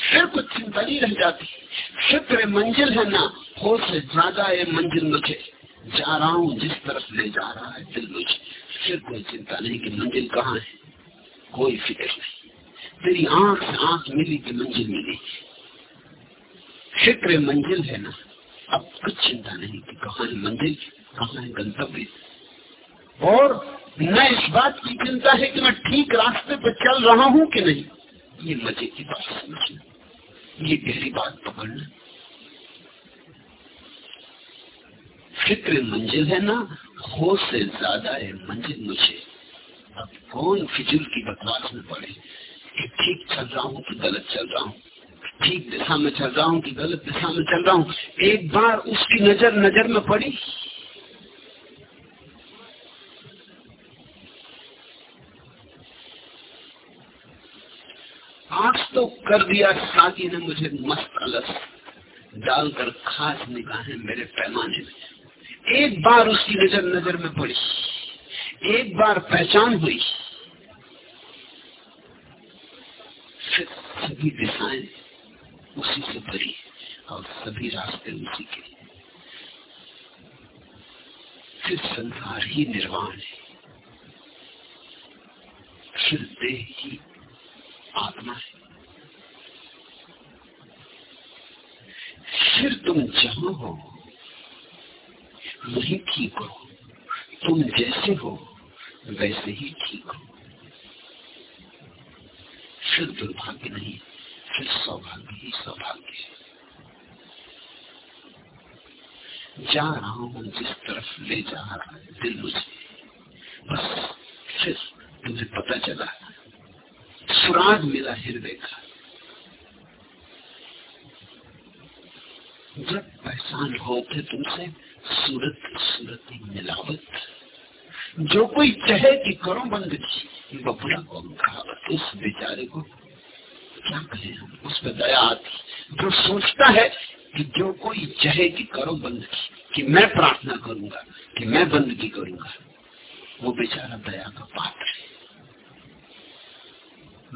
फिर कुछ चिंता नहीं रह जाती। फ़िक्र मंजिल है ना हो से ज़्यादा ये मंजिल मुझे। जा रहा हूँ जिस तरफ़ ले जा रहा है दिल मुझे। फिर कोई चिंता नहीं कि मंजिल कहाँ है। कोई फ़िक्र नहीं। तेरी आँख से आँख मिली कि मंजिल मिली। फ़िक्र मंजिल है ना। अब कुछ चिंता नहीं कि कहा है मंजिल, कहा है गंतव्य। और न इस बात की चिंता है कि मैं ठीक रास्ते पर चल रहा हूँ कि नहीं। ये मज़े की बात समझना। ये गहरी बात पकड़ना। फ़िक्र मंजिल है ना हो से ज़्यादा है मंजिल मुझे। अब कौन फिजुल की बकवास में पड़े कि ठीक चल रहा हूँ कि गलत चल रहा हूँ? ठीक दिशा में चल रहा हूँ कि गलत दिशा में चल रहा हूँ? एक बार उसकी नज़र नज़र में पड़ी। आज तो कर दिया साकी ने मुझे मस्त अलस। डालकर खास निगाहें मेरे पैमाने में। एक बार उसकी नज़र नज़र में पड़ी। एक बार पहचान हुई। फिर सभी दिशाएँ उसी से भरी और सभी रास्ते उसी के। फिर संसार ही निर्वाण है। फिर देह ही आत्मा है। फिर तुम जहाँ हो वही ठीक हो। तुम जैसे हो, वैसे ही ठीक हो। फिर दुर्भाग्य नहीं, फिर सौभाग्य ही सौभाग्य है। जा रहा हूँ जिस तरफ़ ले जा रहा है, दिल मुझे। बस फिर मुझे पता चला, सुराग मिला हृदय का। जब पहचान होते तुमसे सूरत सूरत मिलावट। जो कोई चाहे कि करो बंदगी बबुरा को कहा उस बेचारे को क्या कहें उस पर दया आती। जो सोचता है कि जो कोई चाहे कि करो बंदगी कि मैं प्रार्थना करूँगा, कि मैं बंदगी करूँगा, वो बेचारा दया का पात्र है।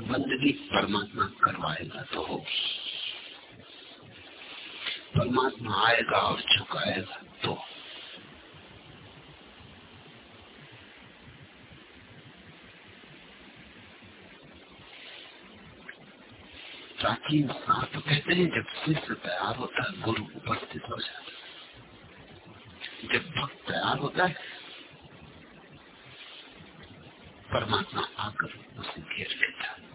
बंदगी परमात्मा करवाएगा तो होगी। परमात्मा आएगा और झुकाएगा तो। प्राचीन शास्त्र तो कहते हैं, जब शिष्य तैयार होता है, गुरु उपस्थित हो जाता है। जब भक्त तैयार होता है, परमात्मा आकर उसे घेर लेता है।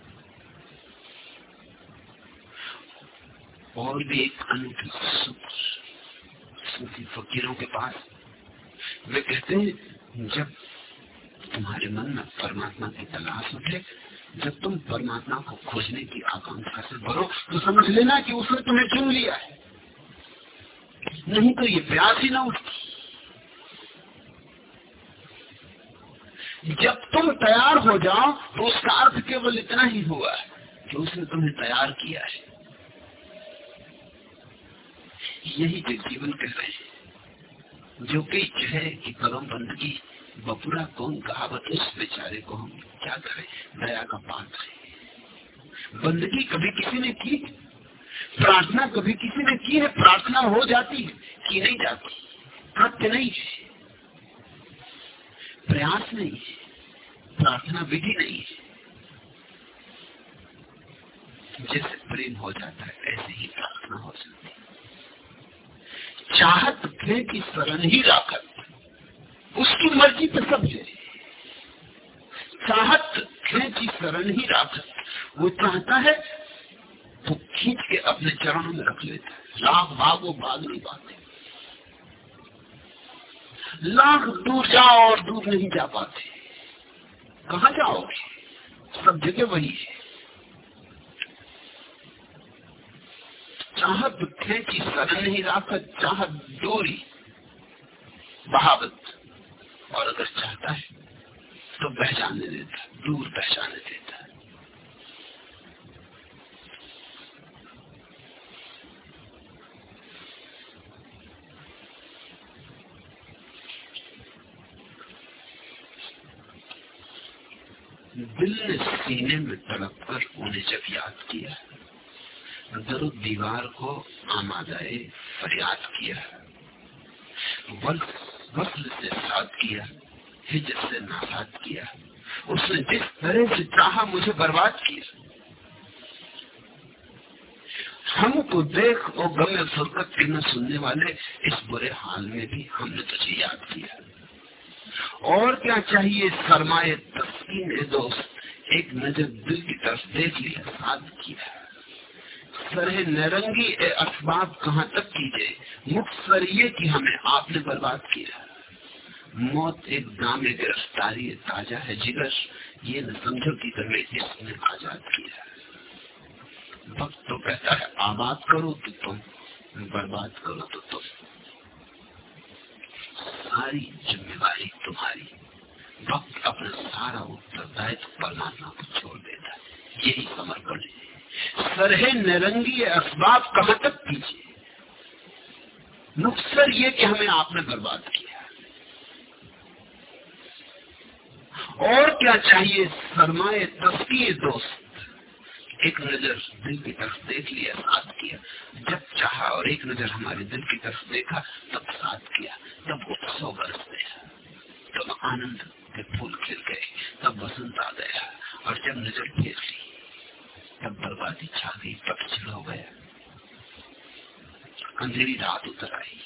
और भी एक अनूठी सूफी फकीरों के पास, वे कहते हैं, जब तुम्हारे मन में परमात्मा की तलाश उठे, जब तुम परमात्मा को खोजने की आकांक्षा से भरो तो समझ लेना कि उसने तुम्हें चुन लिया है। नहीं तो ये प्यास ही ना उठती। जब तुम तैयार हो जाओ तो उसका अर्थ केवल इतना ही हुआ है कि उसने तुम्हें तैयार किया है। यही जो जीवन कह रहे हैं। जो कि है कि कलम बंदगी बपुरा कौन कहावत उस बेचारे को हम क्या करें? दया का पात्र बंदगी कभी किसी ने की? प्रार्थना कभी किसी ने की है? प्रार्थना हो जाती है, की नहीं जाती। सत्य नहीं है। प्रयास नहीं है। प्रार्थना विधि नहीं है। जैसे प्रेम हो जाता है, ऐसे ही प्रार्थना हो जाती है। चाहत थे की शरण ही राखत उसकी मर्ज़ी पे सब है। चाहत खेची शरण ही राखत वो चाहता है तो खींच के अपने चरणों में रख लेता है। लाख भागो, भाग नहीं पाते। लाख दूर जाओ और दूर नहीं जा पाते। कहा जाओगे? सब जगह वही है। चाहत खेची शरण नहीं राखत चाहत डोरी बहावत। और अगर चाहता है तो बह जाने देता दूर बह जाने देता दिल ने सीने में तड़प कर उन्हें जब याद किया दरो दीवार को आमादाए फरियाद किया। वसल से साथ किया, हिजत से नासाद किया। उसने जिस तरह से चाहा मुझे बर्बाद किया। हमको देख और गमे फुरकत की न सुनने वाले इस बुरे हाल में भी हमने तुझे याद किया। और क्या चाहिए सरमाए तस्कीन दोस्त? एक नज़र दिल की तरफ़ देख लिया, साथ किया। सरह नरंगी ए असबाब कहाँ तक कीजिए मुख सर ये कि हमें आपने बर्बाद किया। मौत एक दाम गिरफ्तारी ताज़ा है, जिगर। ये न समझो कि तुम्हें इसने आज़ाद किया। वक्त तो कहता है, आबाद करो तो तुम, बर्बाद करो तो तुम। सारी जिम्मेवारी तुम्हारी। वक्त अपना सारा उत्तरदायित्व परमात्मा को छोड़ देता है। यही समर्पण है सरहे नरंगी असबाब कहाँ तक कीजिए नुकसर ये कि हमें आपने बर्बाद किया। और क्या चाहिए? सरमाए तस्कीर दोस्त। एक नज़र दिल की तरफ़ देख लिया, साथ किया। जब चाहा और एक नज़र हमारे दिल की तरफ़ देखा, तब साथ किया। तब उत्सव बरस गया। तब आनंद के फूल खिल गए, तब बसंत आ गया। और जब नज़र फेर ली तब बर्बादी छा गई पक्षिण हो। गया अंधेरी रात उतर आई।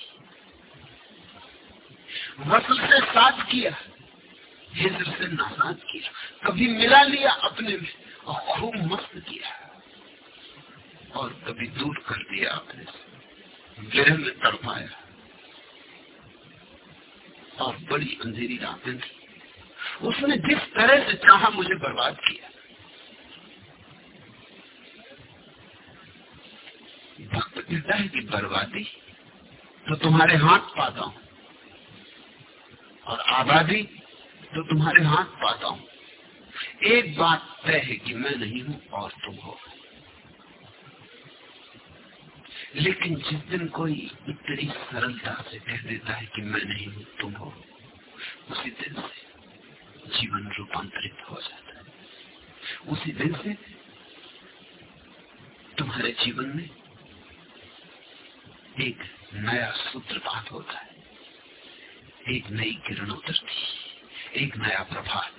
वसल से साथ किया हिजर से नासाद किया, कभी मिला लिया अपने में और खूब मस्त किया। और कभी दूर कर दिया अपने से। गिरह में तड़पाया। और बड़ी अंधेरी रातें थी। उसने जिस तरह से चाहा मुझे बर्बाद किया। भक्त कहता है कि बर्बादी तो तुम्हारे हाथ पाता हूँ। और आबादी तो तुम्हारे हाथ पाता हूँ। एक बात तय है कि मैं नहीं हूँ और तुम हो। लेकिन जिस दिन कोई इतनी सरलता से कह देता है कि मैं नहीं हूँ, तुम हो, उसी दिन से जीवन रूपांतरित हो जाता है। उसी दिन से तुम्हारे जीवन में एक नया सूत्रपात होता है। एक नई किरण उतरती एक नया प्रभात।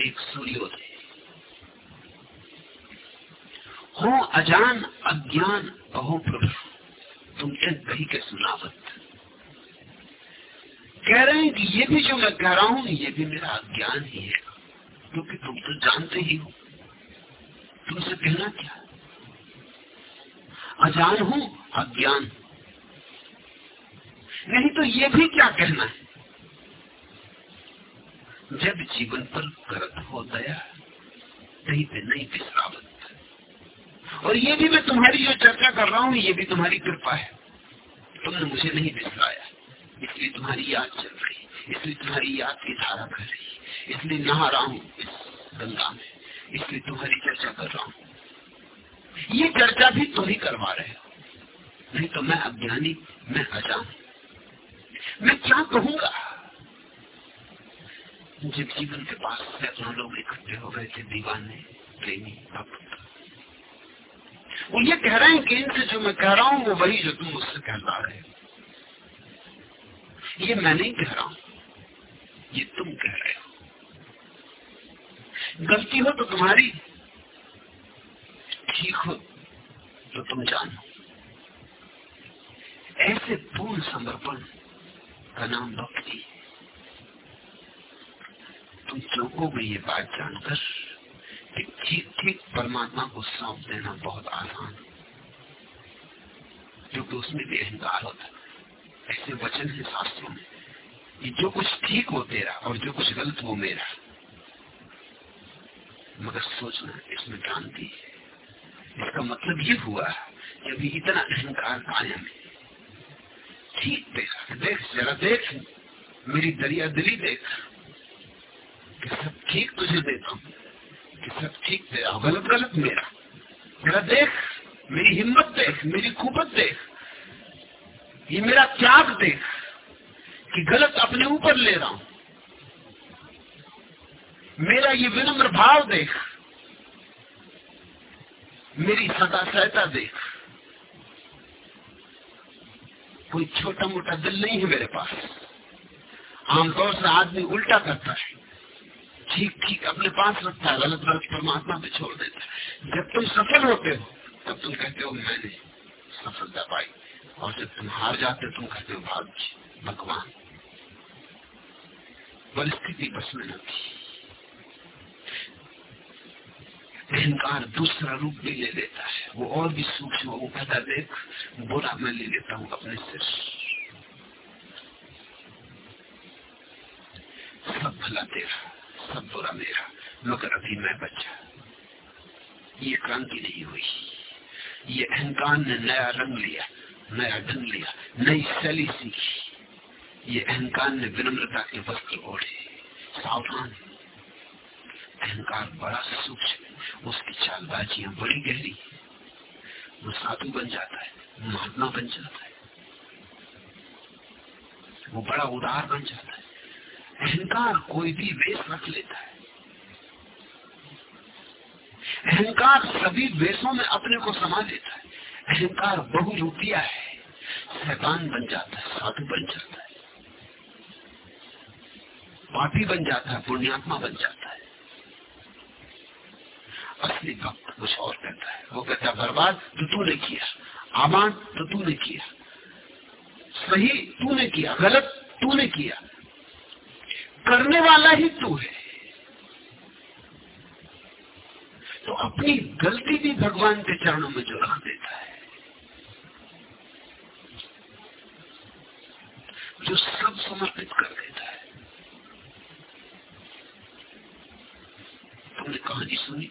एक सूर्योदय। हो अजान, अज्ञान अहो प्रभु तुम कही के सुनावत। कह रहे हैं कि ये भी जो मैं कह रहा हूँ, ये भी मेरा अज्ञान ही है, क्योंकि तुम तो जानते ही हो। तुमसे कहना क्या? अजान हूँ, अज्ञान नहीं तो ये भी क्या कहना है? जब जीवन पर करत हो दया, कहीं पे नहीं पिछड़ावत और ये भी मैं तुम्हारी जो चर्चा कर रहा हूँ, ये भी तुम्हारी कृपा है। तुमने मुझे नहीं बिसराया इसलिए तुम्हारी याद चल रही इसलिए तुम्हारी याद की धारा बह रही इसलिए नहा रहा हूँ इस गंगा में। इसलिए तुम्हारी चर्चा कर रहा हूँ। ये चर्चा भी तुम ही करवा रहे हो। नहीं तो मैं अज्ञानी, मैं अजान। मैं क्या कहूँगा? जब जीवन के पास सैकड़ों लोग इकट्ठे हो गए थे दीवाने, प्रेमी भक्त वो ये कह रहे हैं कि इनसे जो मैं कह रहा हूँ, वो वही जो तुम मुझसे कहला रहे हो। ये मैं नहीं कह रहा हूँ, ये तुम कह रहे हो। गलती हो तो तुम्हारी, ठीक हो तो तुम जानो। ऐसे पूर्ण समर्पण का नाम भक्ति तुम चौंकोगे ये बात जानकर कि ठीक ठीक परमात्मा को सौंप देना बहुत आसान है। क्योंकि उसमें भी अहंकार होता है। ऐसे वचन है शास्त्रों में कि जो कुछ ठीक हो तेरा और जो कुछ गलत हो मेरा। मगर सोचना, इसमें क्रांति है। इसका मतलब ये हुआ कि अभी इतना अहंकार कायम है। ठीक देखा, देख, जरा देख, मेरी दरिया दिली देख, कि सब ठीक तुझे देता कि सब ठीक दे गलत गलत मेरा। जरा देख, मेरी हिम्मत देख, मेरी कुबत देख, ये मेरा त्याग देख, कि गलत अपने ऊपर ले रहा हूँ। मेरा ये विनम्र भाव देख, मेरी सदा सहता देख। कोई छोटा मोटा दिल नहीं है मेरे पास। आमतौर से आदमी उल्टा करता है। ठीक ठीक, अपने पास रखता है, गलत गलत परमात्मा पे छोड़ देता है। जब तुम सफल होते हो, तब तुम कहते हो, मैंने सफलता पाई। और जब तुम हार जाते हो, तुम कहते हो, भाग्य, भगवान। परिस्थिति बस में न थी। अहंकार दूसरा रूप भी ले लेता है। वो और भी सूक्ष्म वो कहता देख बुरा मैं ले लेता हूँ अपने सिर सब भला तेरा, सब बुरा मेरा, मगर अभी मैं बचा ये क्रांति नहीं हुई। ये अहंकार ने नया रंग लिया, नया ढंग लिया, नई शैली सीखी। ये अहंकार ने विनम्रता के वस्त्र ओढ़े। सावधान। अहंकार बड़ा सूक्ष्म उसकी चालबाजियाँ बड़ी गहरी। वो साधु बन जाता है, महात्मा बन जाता है। वो बड़ा उदार बन जाता है। अहंकार कोई भी वेश रख लेता है। अहंकार सभी वेशों में अपने को समा लेता है। अहंकार बहुरूपिया है। शैतान बन जाता है, साधु बन जाता है। पापी बन जाता है, पुण्यात्मा बन जाता है। असली भक्त कुछ और कहता है। वो कहता है बर्बाद तो तूने किया। आमान तो तूने किया। सही, तूने किया। गलत, तूने किया। करने वाला ही तू है। तो अपनी गलती भी भगवान के चरणों में जो रख देता है। जो सब समर्पित कर देता है। तुमने कहानी सुनी?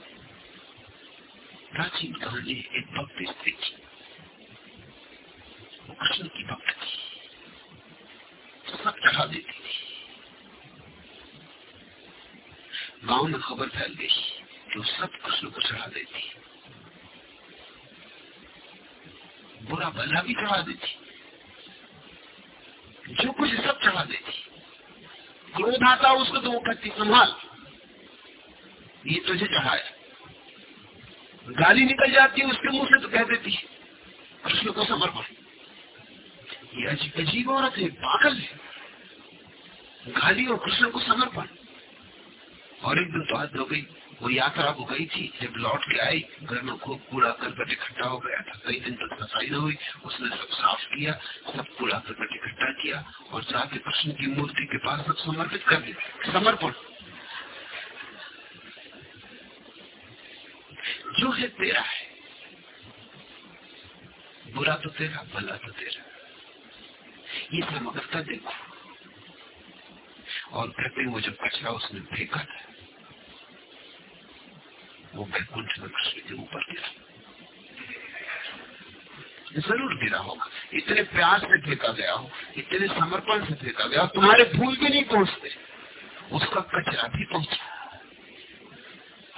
प्राचीन कहानी एक भक्त स्त्री वो कृष्ण की भक्त थी सब चढ़ा देती थी गाँव में खबर फैल गई कि वो सब कृष्ण को चढ़ा देती बुरा भला भी चढ़ा देती जो कुछ सब चढ़ा देती क्रोध आता उसको तो वो कहती संभाल ये तुझे चढ़ाया गाली निकल जाती है, उसके मुँह से तो कह देती है। कृष्ण को समर्पण। ये अजीब अजीब औरत है, पागल है। गाली और कृष्ण को समर्पण। और एक दिन बात हो गई, वो यात्रा को गई थी, जब लौट के आई, घर में खूब कूड़ा करकट इकट्ठा हो गया था। कई दिन तक सफ़ाई न हुई, उसने सब साफ़ किया, सब कूड़ा करकट इकट्ठा किया, और जाके कृष्ण की मूर्ति के पास सब समर्पित कर दिया। समर्पण। जो है तेरा है। बुरा तो तेरा, भला तो तेरा। ये समग्रता देखो। और कहते वो जब कचरा उसने फेंका था, वो बैकुंठ में के ऊपर गिरा। ज़रूर गिरा होगा। इतने प्यार से फेंका गया हो, इतने समर्पण से फेंका गया तुम्हारे फूल भी नहीं पहुँचते। उसका कचरा भी पहुँचा।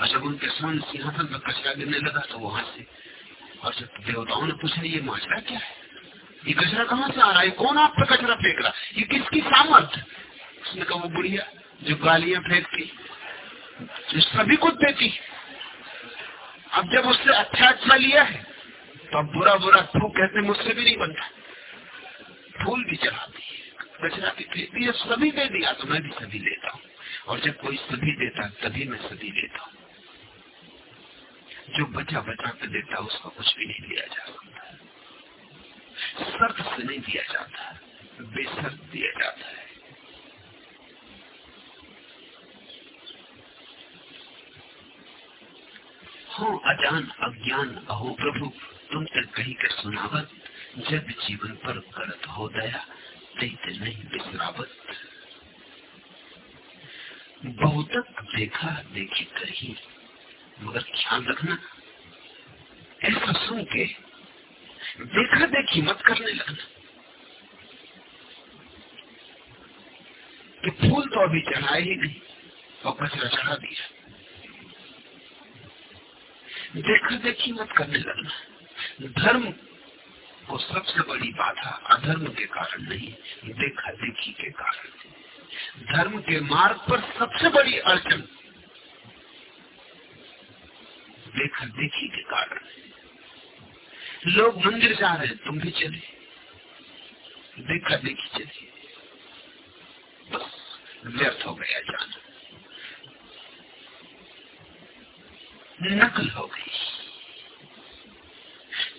और जब उनके स्वर्ण सिंहासन पर कचरा गिरने लगा तो वहाँ से और जब देवताओं ने पूछा, ये माजरा क्या है? ये कचरा कहाँ से आ रहा है? कौन आप पे कचरा फेंक रहा ये किसकी सामर्थ? उसने कहा, वो बुढ़िया जो गालियाँ फेंकती, जो सभी को देती। अब जब उससे अच्छा अच्छा लिया है तो अब बुरा बुरा तू कहते मुझसे भी नहीं बनता। फूल भी चढ़ाती कचरा भी फेंकती सभी दे दिया तो मैं भी सभी लेता हूँ। और जब कोई सभी देता, तभी मैं सभी लेता हूँ। जो बचा बचा कर देता उसका कुछ भी नहीं लिया जा सकता शर्त से नहीं दिया जाता बेसर्त दिया जाता है। हो अजान, अज्ञान, अहो प्रभु, तुम तक कही कर सुनावत, जब जीवन पर करत हो दया, तैते नहीं बिसरावत। बहुतक देखा, देखी कही मगर ख्याल रखना। ऐसा सुन के देखा देखी मत करने लगना। कि फूल तो अभी चढ़ाए ही नहीं, और कचरा चढ़ा दिया। देखा देखी मत करने लगना। धर्म को सबसे बड़ी बाधा अधर्म के कारण नहीं, देखा देखी के कारण। धर्म के मार्ग पर सबसे बड़ी अड़चन देखा, देखी के कारण। लोग मंदिर जा रहे हैं, तुम भी चले। देखा, देखी चलिए बस, व्यर्थ हो गया जाना। नकल हो गई।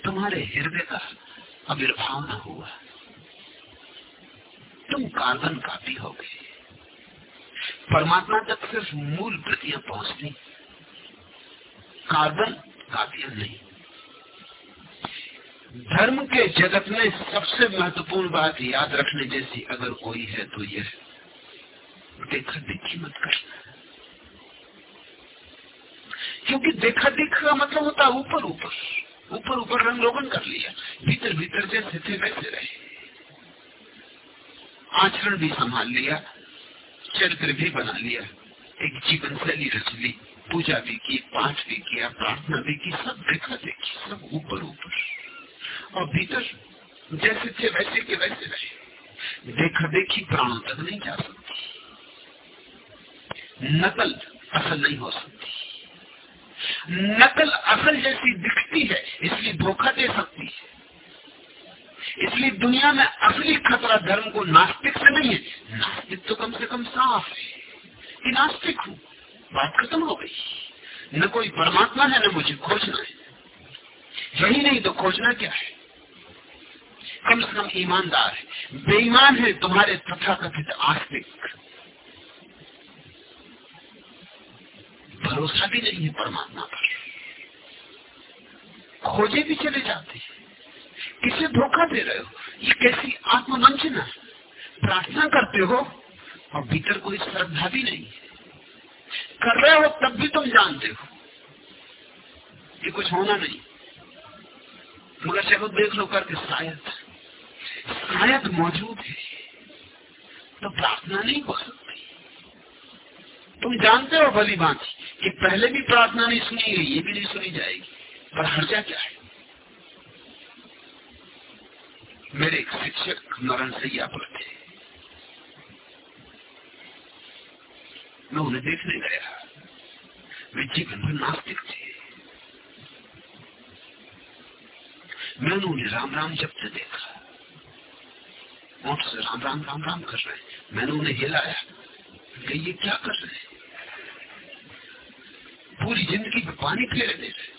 तुम्हारे हृदय का आविर्भाव न हुआ। तुम कार्बन कापी हो गए। परमात्मा तक सिर्फ़ मूल प्रतियाँ पहुँचती। कार्बन कापियाँ नहीं। धर्म के जगत में सबसे महत्वपूर्ण बात याद रखने जैसी अगर कोई है तो यह देखा देखी मत करना। क्योंकि देखा देखा का मतलब होता है ऊपर ऊपर। ऊपर ऊपर रंग रोगन कर लिया। भीतर भीतर जैसे थे वैसे रहे। आचरण भी संभाल लिया। चरित्र भी बना लिया। एक जीवन शैली रच ली। पूजा भी की पाठ भी किया प्रार्थना भी की सब देखा देखी, सब ऊपर ऊपर। और भीतर जैसे थे वैसे के वैसे रहे। देखा देखी, प्राणों तक नहीं जा सकती। नकल असल नहीं हो सकती। नकल असल जैसी दिखती है, इसलिए धोखा दे सकती है। इसलिए दुनिया में असली खतरा धर्म को नास्तिक से नहीं है। नास्तिक तो कम से कम साफ़ है। कि नास्तिक हूँ। बात खत्म हो गई। न कोई परमात्मा है, न मुझे खोजना है। यही नहीं तो खोजना क्या है? कम से कम ईमानदार है। बेईमान है तुम्हारे तथाकथित आस्तिक। भरोसा भी नहीं है परमात्मा पर। खोजे भी चले जाते हैं। किसे धोखा दे रहे हो? ये कैसी आत्मवंचना प्रार्थना करते हो और भीतर कोई श्रद्धा भी नहीं है। कर रहे हो तब भी तुम जानते हो। ये कुछ होना नहीं। मगर चलो देख लो करके शायद शायद मौजूद है। तो प्रार्थना नहीं हो सकती। तुम जानते हो भली बात कि पहले भी प्रार्थना नहीं सुनी गई, ये भी नहीं सुनी जाएगी। पर हर्जा क्या है? मेरे एक शिक्षक मरण सैया पर थे। मैं उन्हें देखने गया। वे जीवन भर नास्तिक थे। मैंने उन्हें राम राम जपते देखा। ओठ से राम राम राम राम कर रहे हैं। मैंने उन्हें हिलाया। कि ये क्या कर रहे हैं? पूरी ज़िंदगी में पानी फेरे दे रहे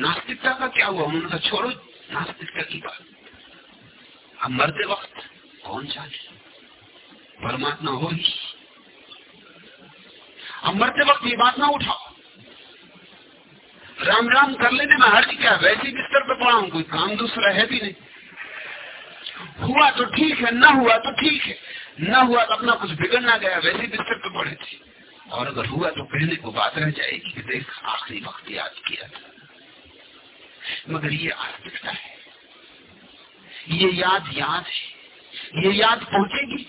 नास्तिकता का क्या हुआ? उन्होंने कहा, छोड़ो, नास्तिकता की बात। अब मरते वक्त कौन जाने? परमात्मा हो ही। अब मरते वक्त ये बात ना उठाओ। राम राम कर लेने में हर्ज क्या? वैसे बिस्तर पर पड़ा हूँ, कोई काम दूसरा है भी नहीं। हुआ तो ठीक है, ना हुआ तो ठीक है। ना हुआ तो अपना कुछ बिगड़ ना गया, वैसे बिस्तर पर पड़े थे। और अगर हुआ तो कहने को बात रह जाएगी कि देख, आखिरी वक्त याद किया था। मगर ये आस्तिकता है। ये याद याद है। ये याद पहुंचेगी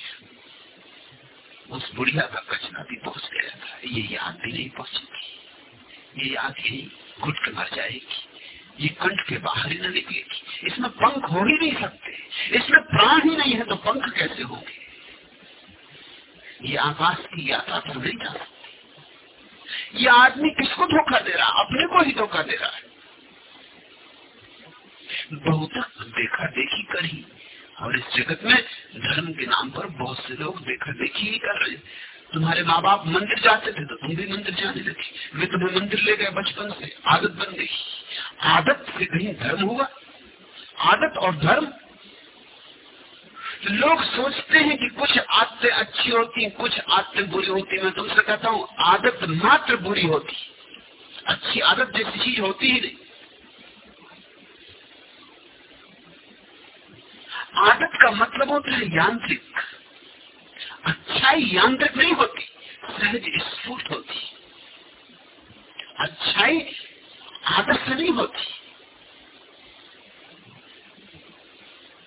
उस बुढ़िया का कचरा भी पहुँच गया था ये याद भी नहीं पहुंचेगी ये याद ही घुट के मर जाएगी ये कंठ के बाहर ही न निकलेगी इसमें पंख हो ही नहीं सकते इसमें प्राण ही नहीं है तो पंख कैसे होंगे ये आकाश की यात्रा पर नहीं जा सकती ये आदमी किसको धोखा दे रहा अपने को ही धोखा दे रहा है बहुत देखा देखी करी। और इस जगत में धर्म के नाम पर बहुत से लोग देखा देखी ही कर रहे तुम्हारे माँ बाप मंदिर जाते थे तो तुम भी मंदिर जाने लगे। वे तुम्हें मंदिर ले गए बचपन से, आदत बन गई। आदत से कहीं धर्म हुआ? आदत और धर्म? लोग सोचते हैं कि कुछ आदतें अच्छी होती कुछ आदतें बुरी होती मैं तुमसे कहता हूँ, आदत मात्र बुरी होती अच्छी आदत जैसी चीज़ होती ही नहीं। आदत का मतलब होता है यांत्रिक। अच्छाई यांत्रिक नहीं होती, सहज स्फूर्त होती। अच्छाई आदत से नहीं होती।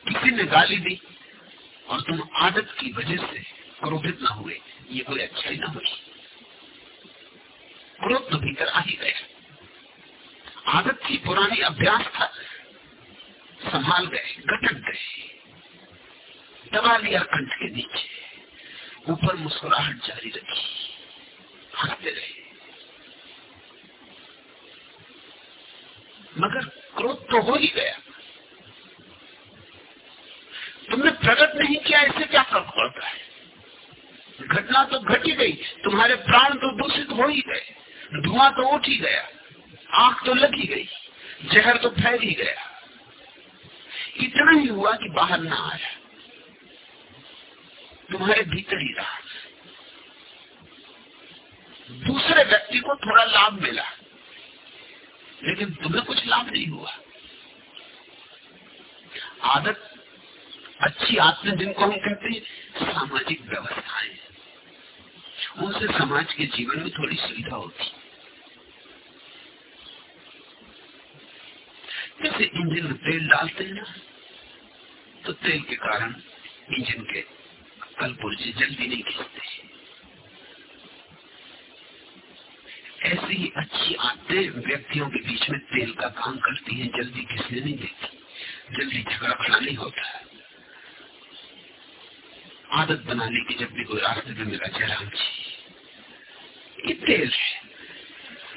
किसी ने गाली दी और तुम आदत की वजह से क्रोधित ना हुए, ये कोई अच्छाई ना हुई। क्रोध तो भीतर आ ही गया। आदत की पुरानी अभ्यास था संभाल गए घटक गए। दबा लिया कंठ के नीचे। ऊपर मुस्कुराहट जारी रखी। हँसते रहे। मगर क्रोध तो हो ही गया। तुमने प्रकट नहीं किया, इससे क्या फ़र्क पड़ता है? घटना तो घट ही गई, तुम्हारे प्राण तो दूषित हो ही गए, धुआँ तो उठ ही गया, आँख तो लग गई, जहर तो फैल ही गया। इतना ही हुआ कि बाहर ना आया। तुम्हारे भीतर ही रहा। दूसरे व्यक्ति को थोड़ा लाभ मिला, लेकिन तुम्हें कुछ लाभ नहीं हुआ। आदत, अच्छी आत्मा जिनको हम कहते हैं, सामाजिक व्यवस्थाएँ। उनसे समाज के जीवन में थोड़ी सुविधा होती। जैसे इंजन में तेल डालते हैं ना तो तेल के कारण इंजन के कल पुर्जे जल्दी नहीं खींचते ऐसी ही अच्छी आदतें व्यक्तियों के बीच में तेल का काम करती है, जल्दी किसने नहीं देती। जल्दी झगड़ा खड़ा नहीं होता। आदत बनाने की जब भी कोई रास्ते में मिला जयराम जी। ये तेल है।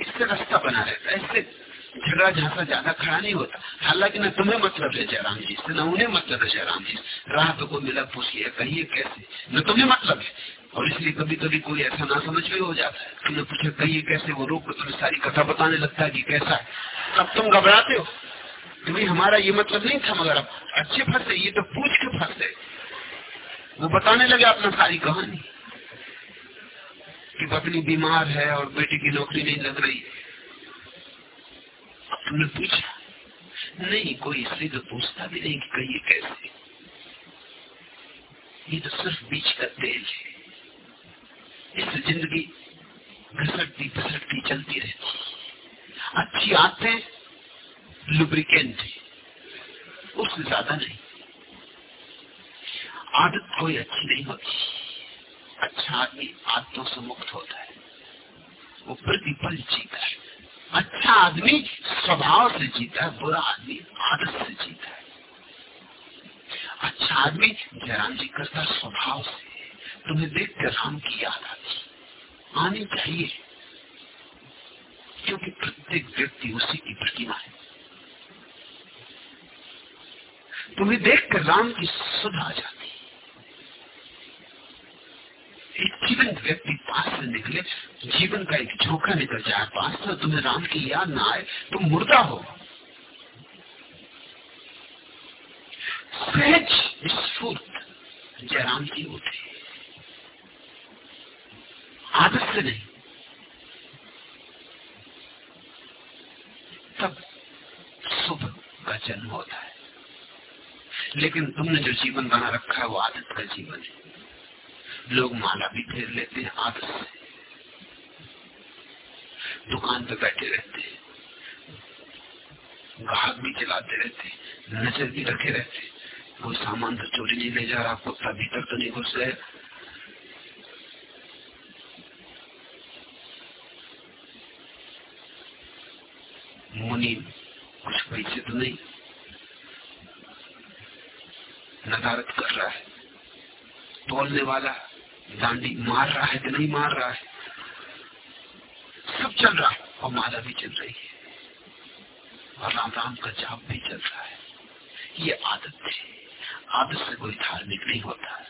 इससे रास्ता बना रहता है। इससे झगड़ा झांसा ज़्यादा खड़ा नहीं होता हालाँकि न तुम्हें मतलब है जयराम जी से न उन्हें मतलब है जयराम जी राह कोई मिला पूछ लिया कहिए कैसे न तुम्हें मतलब है और इसलिए कभी कभी कोई ऐसा ना समझ भी हो। जाता है तुमने पूछा कहिए कैसे वो रोक तुम्हें सारी कथा बताने लगता है कि कैसा? है तब तुम घबराते हो। कि भाई हमारा ये मतलब नहीं था, मगर अब अच्छे फंसे ये तो पूछ के फंसे। वो बताने लगे अपना सारी कहानी। कि पत्नी बीमार है और बेटी की नौकरी नहीं लग रही। अब तुमने पूछा नहीं, कोई इसलिए तो पूछता भी नहीं कि कहिए कैसे ये तो सिर्फ़ बीच का तेल है। इससे ज़िंदगी घसटती फिसटती चलती रहती अच्छी आदतें लुब्रिकेंट उससे ज़्यादा नहीं। आदत कोई अच्छी नहीं होती। अच्छा आदमी आदतों से मुक्त होता है। वो प्रतिपल जीता है। अच्छा आदमी स्वभाव से जीता है, बुरा आदमी आदत से जीता है। अच्छा आदमी जयराम जी करता स्वभाव से। तुम्हें देख कर राम की याद आती आनी चाहिए। क्योंकि प्रत्येक व्यक्ति उसी की प्रतिमा है। तुम्हें देखकर राम की सुध आ जाती एक जीवंत व्यक्ति पास से निकले, जीवन का एक झोंका निकल जाए पास से तुम्हें राम की याद ना आए, तुम मुर्दा हो। सहज स्फूर्त जयराम जी उठे। आदत से नहीं। तब शुभ का जन्म होता है। लेकिन तुमने जो जीवन बना रखा है, वो आदत का जीवन है। लोग माला भी फेर लेते हैं आदत से। दुकान पे बैठे रहते हैं। ग्राहक भी चलाते रहते नज़र भी रखे रहते कोई सामान तो चोरी नहीं ले जा रहा, कुत्ता भीतर तो नहीं घुस गया। मुनि, कुछ पैसे तो नहीं। नदारत कर रहा है। तोलने वाला डांडी मार रहा है कि नहीं मार रहा है? सब चल रहा है और माला भी चल रही है। और राम राम का जाप भी चल रहा है। ये आदत है। आदत से कोई धार्मिक नहीं होता।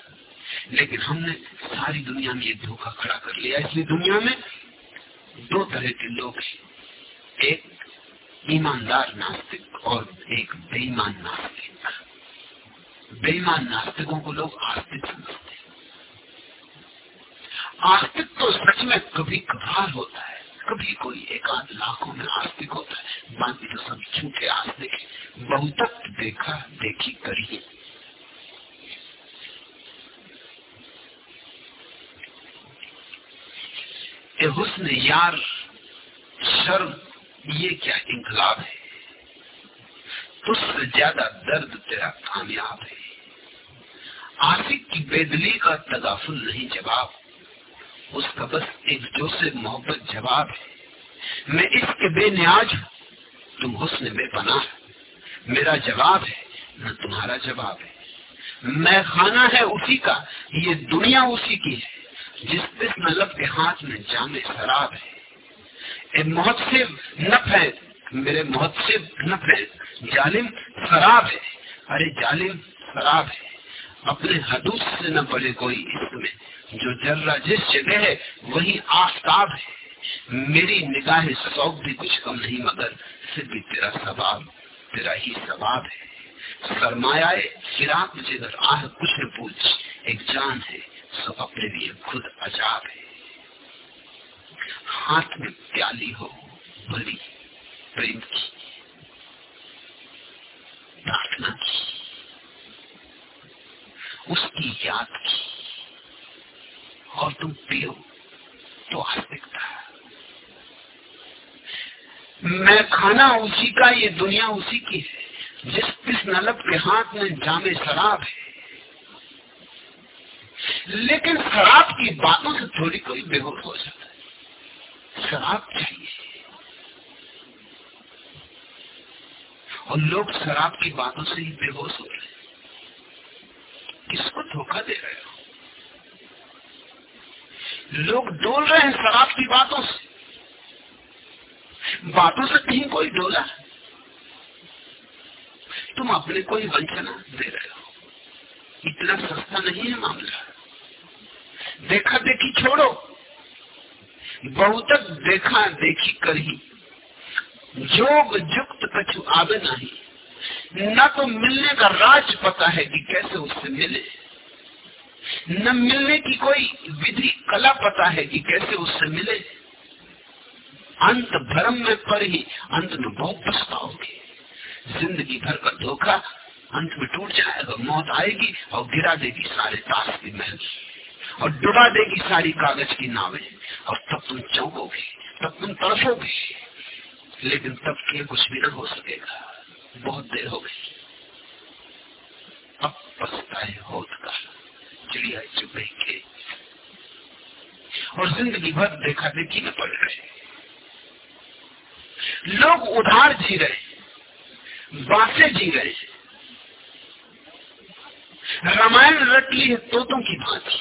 लेकिन हमने सारी दुनिया में एक धोखा खड़ा कर लिया। इसलिए दुनिया में दो तरह के लोग एक ईमानदार नास्तिक और एक बेईमान नास्तिक। बेईमान नास्तिकों को लोग आस्तिक समझते आस्तिक तो सच में कभी कभार होता है। कभी कोई एक आध लाखों में आस्तिक होता है। बाकी तो सब झूठे आस्तिक है। बहुत देखा, देखी करी हुस्न यार, शर्म, ये क्या इंकलाब है? तुझसे ज़्यादा दर्द तेरा कामयाब है। आशिक की बेदली का तगाफुल नहीं जवाब। उसका बस एक जोसे मोहब्बत जवाब है। मैं इसके बेनियाज तुम हुस्न बेपनाह मेरा जवाब है, न तुम्हारा जवाब है। मैं खाना है उसी का, ये दुनिया उसी की है। जिस दिस नलब के हाथ में जामे शराब है। मोहसिब नफ है मेरे मोहसिब नफ है जालिम, शराब है। अरे जालिम, शराब है। अपने हदूस से न पड़े कोई इसमें। जो जर्रा जिस जगह है, वही आफताब है। मेरी निगाह शौक भी कुछ कम नहीं, मगर फिर भी तेरा स्वभाव तेरा ही स्वभाव है। सरमाया फिराक जिगर आह, कुछ न पूछ। एक जान है, सो अपने लिए खुद अजाब है। हाथ में प्याली हो, भली, प्रेम की। प्रार्थना की। उसकी याद की। और तुम पियो तो आस्तिकता मैं खाना उसी का, ये दुनिया उसी की है। जिस किस नलब के हाथ में जामे शराब है। लेकिन शराब की बातों से थोड़ी कोई बेहोश हो जाता है। शराब चाहिए। और लोग शराब की बातों से ही बेहोश हो रहे हैं। किसको धोखा दे रहे हो? लोग डोल रहे हैं शराब की बातों से। बातों से कहीं कोई डोला? तुम अपने कोई ही वंचना दे रहे हो। इतना सस्ता नहीं है मामला। देखा देखी छोड़ो। बहुत देखा देखी करी। जोग जुक्त कछु आवे नहीं। न तो मिलने का राज पता है कि कैसे उससे मिले। न मिलने की कोई विधि कला पता है कि कैसे उससे मिले। अंत भरम में पर ही अंत में बहुत पछताओगे। ज़िंदगी भर का धोखा अंत में टूट जाएगा, मौत आएगी और गिरा देगी सारे ताश की महल। और डुबा देगी सारी कागज़ की नावें। और तब तुम चौंकोगे तब तुम तड़फोगे। लेकिन तब के कुछ भी हो सकेगा। बहुत देर हो गई। अब पछताए होत का चिड़िया चुपे के और ज़िंदगी भर देखा देखी में पड़ रहे। लोग उधार जी रहे बासे जी रहे। रामायण रट ली है तोतों की भांति।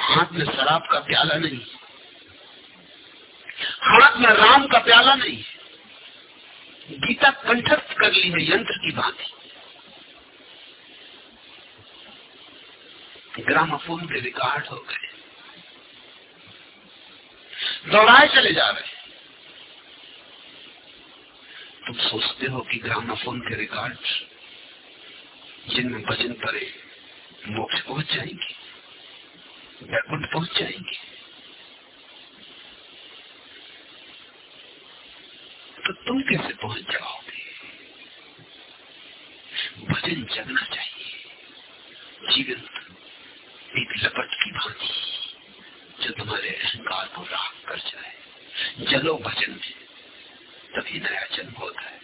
हाथ में शराब का प्याला नहीं। हाथ में राम का प्याला नहीं। गीता कंठस्थ कर ली है यंत्र की भांति। ग्रामाफोन के रिकॉर्ड हो गए। दौड़ाए चले जा रहे। तुम सोचते हो कि ग्रामाफोन के रिकॉर्ड जिनमें भजन पड़े, मोक्ष पहुँच जाएँगे बैकुंठ पहुँच जाएँगे। तो तुम कैसे पहुँच जाओगे? भजन जगना चाहिए जीवन एक लपट की भांति जो तुम्हारे अहंकार को राख कर जाए, जलो भजन में, तभी नया जन्म होता है।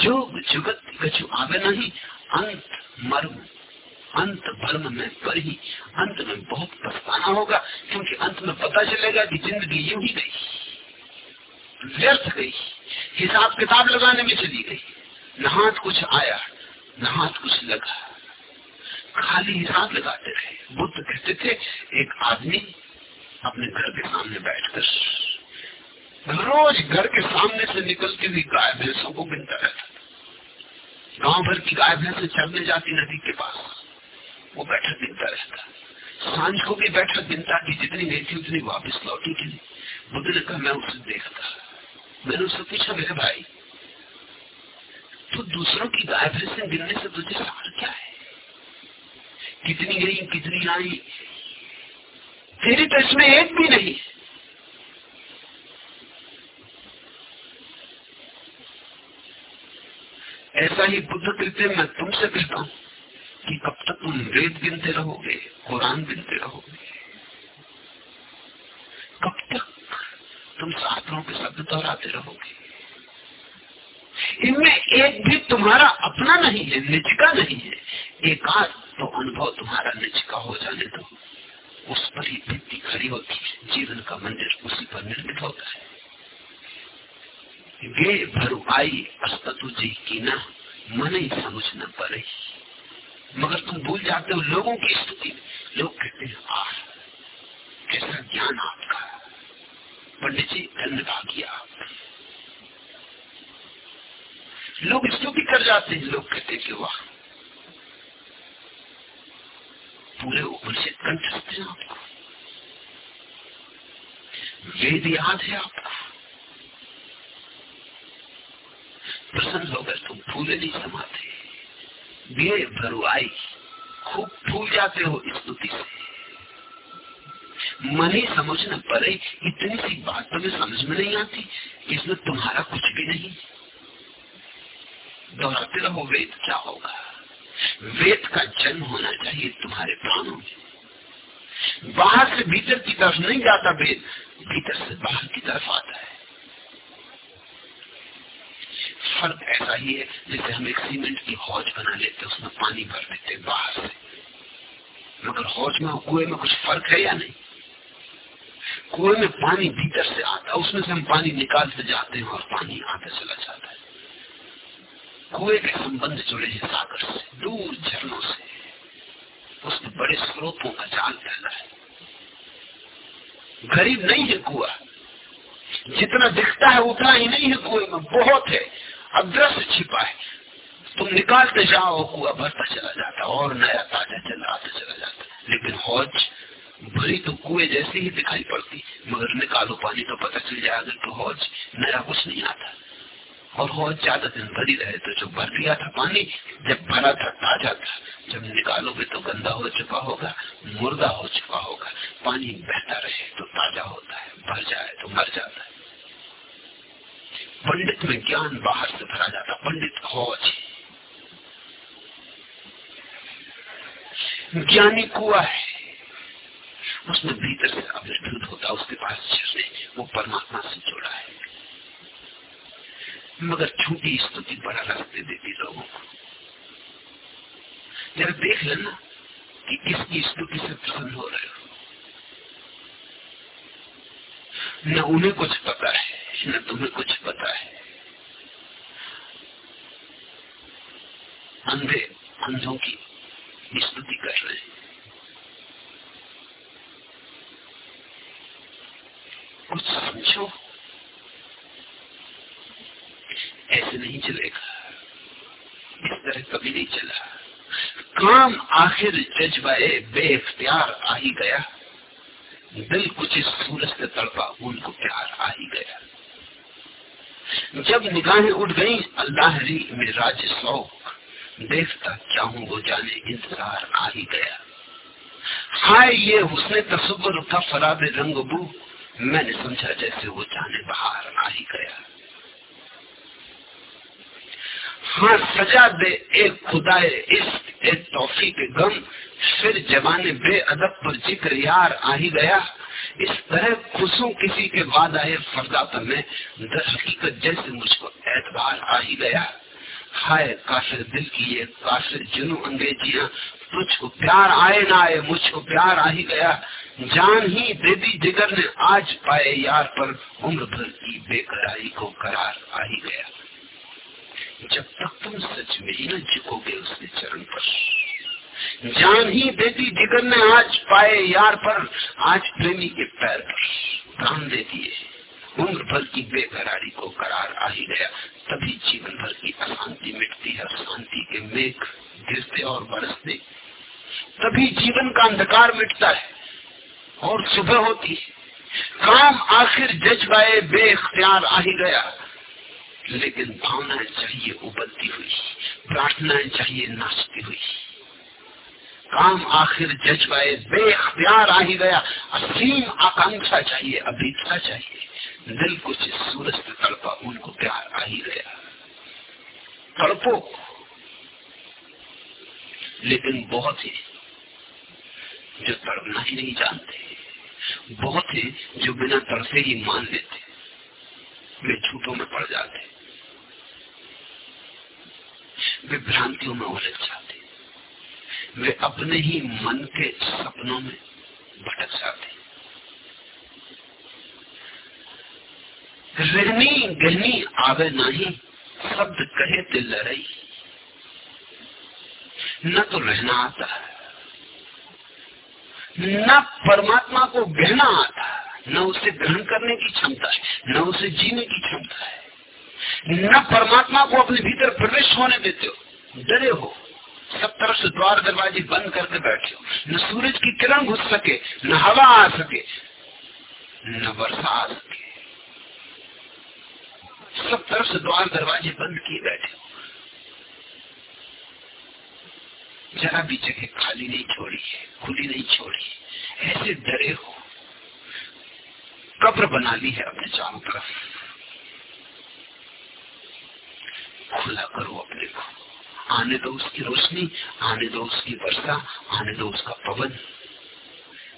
जो जुगत कछु आवे नहीं, अंत मर्म, अंत भर्म में पर ही, अंत में बहुत पछताना होगा, क्योंकि अंत में पता चलेगा कि ज़िंदगी यूँ ही गई। व्यर्थ गई हिसाब किताब लगाने में चली गई। न हाथ कुछ आया, न हाथ कुछ लगा। खाली हिसाब लगाते रहे। बुद्ध कहते थे, एक आदमी अपने घर के सामने बैठकर, रोज घर के सामने से निकलती हुई गाय भैंसों को गिनता रहता गाँव भर की गाय भैंसे चलने जाती नदी के पास। वो बैठक गिनता रहता। साँझ को भी बैठक गिनता की जितनी गई थी उतनी वापस लौटी की बुद्ध ने कहा, मैं उसे देखता। मैंने उससे पूछा, मेरे भाई तो दूसरों की गाय भैंसे गिनने से तुझे सार क्या है? कितनी गई कितनी आई तेरी तो इसमें एक भी नहीं। ऐसा ही बुद्ध कृत्य मैं तुमसे कहता हूँ कि कब तक तुम वेद गिनते रहोगे, कुरान गिनते रहोगे। कब तक तुम शास्त्रों के शब्द दोहराते रहोगे। इनमें एक भी तुम्हारा अपना नहीं है, निज का नहीं है एक आध तो अनुभव तुम्हारा निज का हो जाने दो उस पर ही वृत्ति खड़ी होती। है जीवन का मंदिर उसी पर निर्मित होता है। वे भरु आई अस्तु जी की ना, मन ही समझ न पड़े। मगर तुम भूल जाते हो लोगों की स्तुति। लोग कहते हैं आ कैसा ज्ञान आपका। पंडित जी, धन्यवाद आप लोग स्तुति कर जाते हैं। लोग कहते कि वाह पूरे उपनिषद कंठस्थ है वेद याद है आपको? प्रसन्न हो गए तुम फूले नहीं समाते। वे भरुआई खूब फूल जाते हो स्तुति से। मन ही समझना पड़े, इतनी सी बात तुम्हें समझ में नहीं आती, इसमें तुम्हारा कुछ भी नहीं। दोहराते रहो, वेद क्या होगा? वेद का जन्म होना चाहिए तुम्हारे प्राणों में। बाहर से भीतर की तरफ़ नहीं जाता वेद भीतर से बाहर की तरफ़ आता है फ़र्क ऐसा ही है जैसे हम एक सीमेंट की हौज बना लेते उसमें पानी भर देते बाहर से मगर हौज में कुएँ में कुछ फ़र्क है या नहीं कुएँ में पानी भीतर से आता है उसमें से हम पानी निकालते जाते हैं और पानी आते चला जाता है कुएँ के संबंध जुड़े हैं सागर से दूर झरनों से उसमें बड़े स्रोतों का जाल फैला है। गरीब नहीं है कुआ। जितना दिखता है उतना ही नहीं है कुएँ में। बहुत है। अग्रस्त छिपा है। तुम निकालते जाओ, कुआ भरता चला जाता और नया ताज़ा चला, आता चला जाता लेकिन हौज भरी तो कुएँ जैसे ही दिखाई पड़ती। मगर निकालो पानी तो पता चल जाएगा तो हौज नया कुछ नहीं आता। और हौज ज़्यादा दिन भरी रहे तो जो भर दिया था पानी जब भरा था, ताज़ा था, जब निकालोगे तो गंदा हो चुका होगा, मुर्दा हो चुका होगा, पानी बहता रहे तो ताज़ा होता है, भर जाए तो मर जाता है। पंडित में ज्ञान बाहर से भरा जाता, पंडित खोज। ज्ञानी कुआ है। उसमें भीतर से आविर्भूत होता, उसके पास झरने, वो परमात्मा से जुड़ा है। मगर छोटी स्तुति बड़ा रास्ते देती लोगों को जरा देख लेना कि किसकी स्तुति से प्रसन्न हो रहे हो। न उन्हें कुछ पता है, न तुम्हें कुछ पता है। अंधे, अंधों की स्तुति कर रहे हैं। कुछ समझो। ऐसे नहीं चलेगा। इस तरह कभी नहीं चला। काम आखिर जज्बाए बेख्तियार आ ही गया। दिल कुछ इस सूरज से तड़पा उनको प्यार आ ही गया। जब निगाहें उठ गई, अल्लाह री में राज शौक, देखता क्या हूँ वो जाने इंतज़ार आ ही गया। हाय, ये हुसने तस्वर का फराब रंग बू मैंने समझा जैसे वो जाने बाहर आ ही गया हाँ सजा दे, एक खुदाए इस एक तोफी के गम, फिर जवाने बेअदब पर ज़िक्र यार आ ही गया। इस तरह खुशों किसी के बाद आए पर मैं दस हकीकत जैसे मुझको एतबार आ ही गया। हाय काफिर दिल की ये काफिर जुनू अंग्रेजिया, तुझको प्यार आए ना आए, मुझको प्यार आ ही गया। जान ही दे दी जिगर ने, आज पाए यार पर उम्र भर की बेकरारी को करार आ ही गया। जब तक तुम सच में ही न झुकोगे उसके चरण पर। जान ही देती जिगर ने आज पाए यार पर, आज प्रेमी के पैर पर। प्राण दे दिए। उम्र भर की बेकरारी को करार आ ही गया। तभी जीवन भर की अशांति मिटती है। शांति के मेघ गिरते और बरसते। तभी जीवन का अंधकार मिटता है और सुबह होती है। काम आखिर जज जज्बाए बेख्तियार आ ही गया। लेकिन भावनाएँ चाहिए उबलती हुई, प्रार्थनाएँ चाहिए नाचती हुई। काम आखिर जज्बाए बेख्तियार आ ही गया, असीम आकांक्षा चाहिए, अभीक्षा चाहिए। दिल कुछ सूरज से तड़पा, उनको प्यार आ ही गया। तड़पो। लेकिन बहुत ही जो तड़पना ही नहीं जानते, बहुत ही जो बिना तड़पे ही मान लेते। वे झूठों में पड़ जाते वे भ्रांतियों में उलझ जाते वे अपने ही मन के सपनों में भटक जाते रहनी गहनी आवे नहीं, शब्द कहे दिल लड़ई न तो रहना आता है, न परमात्मा को गहना आता न उसे ग्रहण करने की क्षमता है, न उसे जीने की क्षमता है। न परमात्मा को अपने भीतर प्रवेश होने देते हो, डरे हो। सब तरफ़ से द्वार दरवाजे बंद करके बैठे हो। न सूरज की किरण घुस सके, न हवा आ सके, न वर्षा आ सके। सब तरफ़ से द्वार दरवाजे बंद किए बैठे हो। जरा भी जगह खाली नहीं छोड़ी है, खुली नहीं छोड़ी है। ऐसे डरे हो। कब्र बना ली है अपने चारों तरफ़। खुला करो अपने को। आने दो उसकी रोशनी, आने दो उसकी वर्षा, आने दो उसका पवन।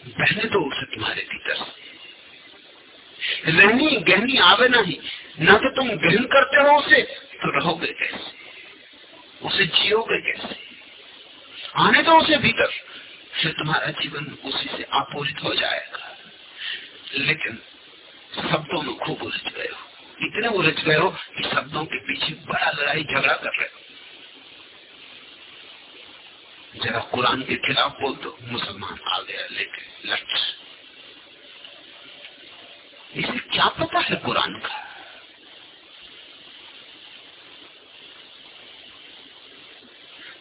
बहने दो उसे तुम्हारे भीतर रहनी, गहनी आवे नहीं। ना तो तुम ग्रहण करते हो उसे तो रहोगे कैसे? उसे जियोगे कैसे? आने दो उसे भीतर, फिर तुम्हारा जीवन उसी से आपूरित हो जाएगा। लेकिन शब्दों में खूब उलझ गए हो। इतने उलझ गए हो कि शब्दों के पीछे बड़ा लड़ाई झगड़ा कर रहे हो। जरा कुरान के खिलाफ बोल दो, मुसलमान आ गया लेके लट इसे क्या पता है कुरान का?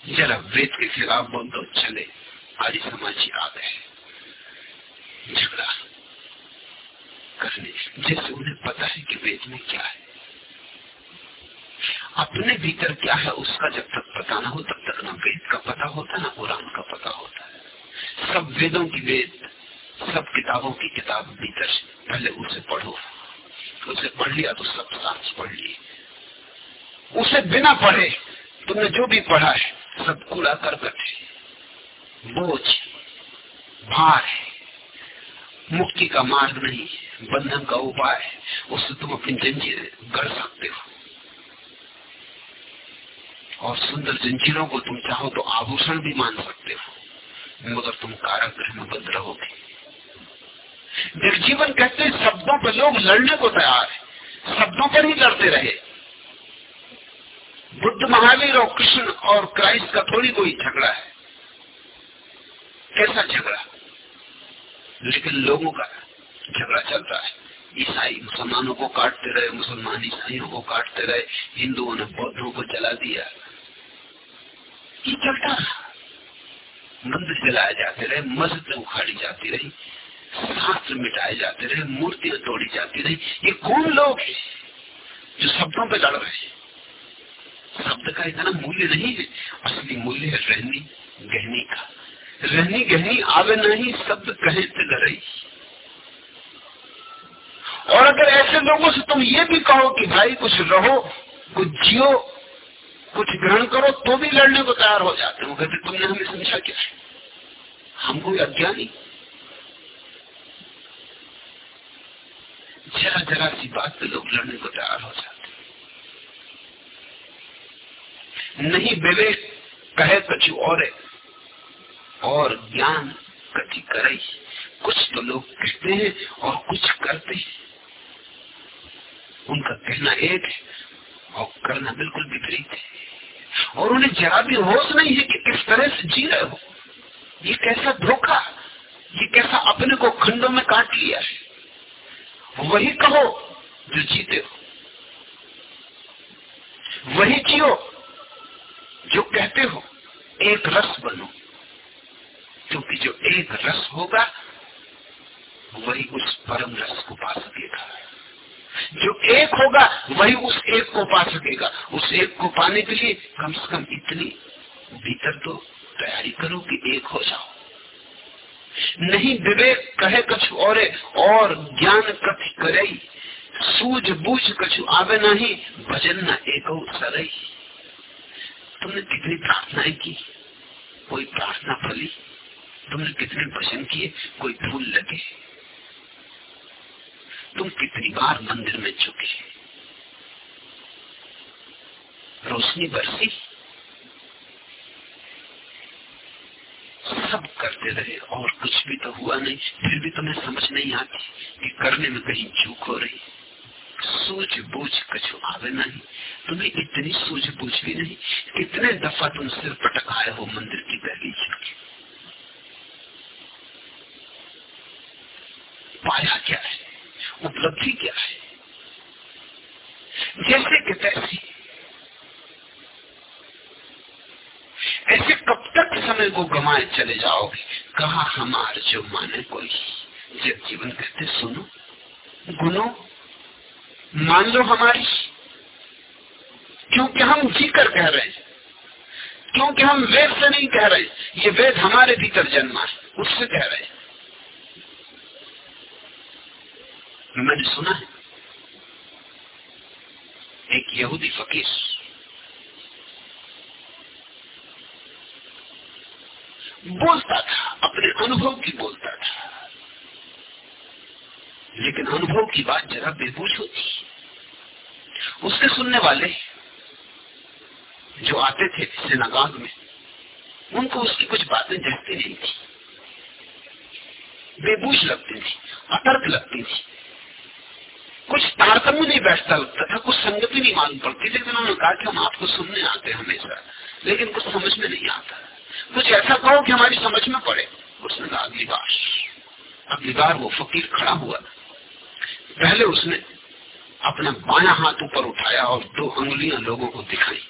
जरा वेद के खिलाफ बोल दो, चले, आदि समाजी आ गए। झगड़ा। करने जैसे उन्हें पता है कि वेद में क्या है। अपने भीतर क्या है, उसका जब तक पता ना हो, तब तक ना वेद का पता होता, ना कुरान का पता होता है। सब वेदों की वेद, सब किताबों की किताब भीतर पहले उसे पढ़ो। उसे पढ़ लिया तो सब सांस पढ़ लिए। उसे बिना पढ़े, तुमने जो भी पढ़ा है, सब कूड़ा करकट है बोझ, भार है। मुक्ति का मार्ग नहीं बंधन का उपाय है, उससे तुम अपनी जंजीर गढ़ सकते हो। और सुंदर जंजीरों को तुम चाहो तो आभूषण भी मान सकते हो, मगर तुम कारागृह में बंद रहोगे। निर्जीवन कहते शब्दों पर लोग लड़ने को तैयार है, शब्दों पर ही लड़ते रहे। बुद्ध महावीर और कृष्ण और क्राइस्ट का थोड़ी कोई झगड़ा है। कैसा झगड़ा? लेकिन लोगों का झगड़ा चलता है। ईसाई मुसलमानों को काटते रहे, मुसलमान ईसाइयों को काटते रहे, हिंदुओं ने बौद्धों को जला दिया। ये चलता मंदिर जलाए जाते रहे, मस्जिद उखाड़ी जाती रही, शास्त्र मिटाए जाते रहे, मूर्तियाँ तोड़ी जाती रही। ये कौन लोग है जो शब्दों पे लड़ रहे हैं? शब्द का इतना मूल्य नहीं है। असली मूल्य है रहनी, गहनी का। रहनी गहनी आवे नहीं शब्द कहे ते लड़ई और अगर ऐसे लोगों से तुम ये भी कहो कि भाई कुछ रहो, कुछ जियो, कुछ ग्रहण करो तो भी लड़ने को तैयार हो जाते हो। कहते, तुमने हमें समझा क्या है? हम कोई अज्ञानी? जरा जरा सी बात पे लोग लड़ने को तैयार हो जाते नहीं विवेक कहे कछु और और ज्ञान कथी करे। कुछ तो लोग कहते हैं और कुछ करते हैं। उनका कहना एक है और करना बिल्कुल विपरीत है। और उन्हें जरा भी होश नहीं है कि किस तरह से जी रहे हो। ये कैसा धोखा, ये कैसा अपने को खंडों में काट लिया है। वही कहो जो जीते हो। वही जियो जो कहते हो, एक रस बनो। क्योंकि जो एक रस होगा, वही उस परम रस को पा सकेगा। जो एक होगा, वही उस एक को पा सकेगा। उस एक को पाने के लिए कम से कम इतनी भीतर तो तैयारी करो कि एक हो जाओ। नहीं विवेक कहे कछु और और ज्ञान कथि करे सूझ बूझ कछु आवे नहीं, भजन न एक सरई तुमने कितनी प्रार्थनाएँ की? कोई प्रार्थना फली? तुमने कितने भजन किए, कोई फूल लगे। तुम कितनी बार मंदिर में चुके रोशनी बरसी। सब करते रहे, और कुछ भी तो हुआ नहीं, फिर भी तुम्हें समझ नहीं आती कि करने में कहीं चूक हो रही। सूझ बूझ कछु आवे नहीं। तुम्हें इतनी सूझ बूझ भी नहीं, कितने दफ़ा तुम सिर पटकाए हो मंदिर की पहली छुटकी पाया क्या है, उपलब्धि क्या है। जैसे कि तैसी, ऐसे कब तक समय को गमाए चले जाओगे? कहा हमार जो माने कोई, जब जीवन कहते सुनो, गुनो, मान लो हमारी, क्योंकि हम जी कर कह रहे हैं, क्योंकि हम वेद से नहीं कह रहे, ये वेद हमारे भीतर जन्मा है, उससे कह रहे हैं। मैंने सुना है? एक यहूदी फकीर। बोलता था, अपने अनुभव की बोलता था। लेकिन अनुभव की बात जरा बेबूझ होती उसके सुनने वाले जो आते थे सिनागाग में, उनको उसकी कुछ बातें जहती नहीं थी। बेबूझ लगती थी, अतर्क लगती थी। कुछ तारतम्य नहीं बैठता लगता था कुछ संगति नहीं मालूम पड़ती, लेकिन उन्होंने कहा कि हम आपको सुनने आते हैं हमेशा, लेकिन कुछ समझ में नहीं आता। कुछ ऐसा कहो कि हमारी समझ में पड़े। उसने कहा, अगली बार। अगली बार वो फकीर खड़ा हुआ। पहले उसने अपना बाया हाथ ऊपर उठाया और दो उंगलियाँ लोगों को दिखाई।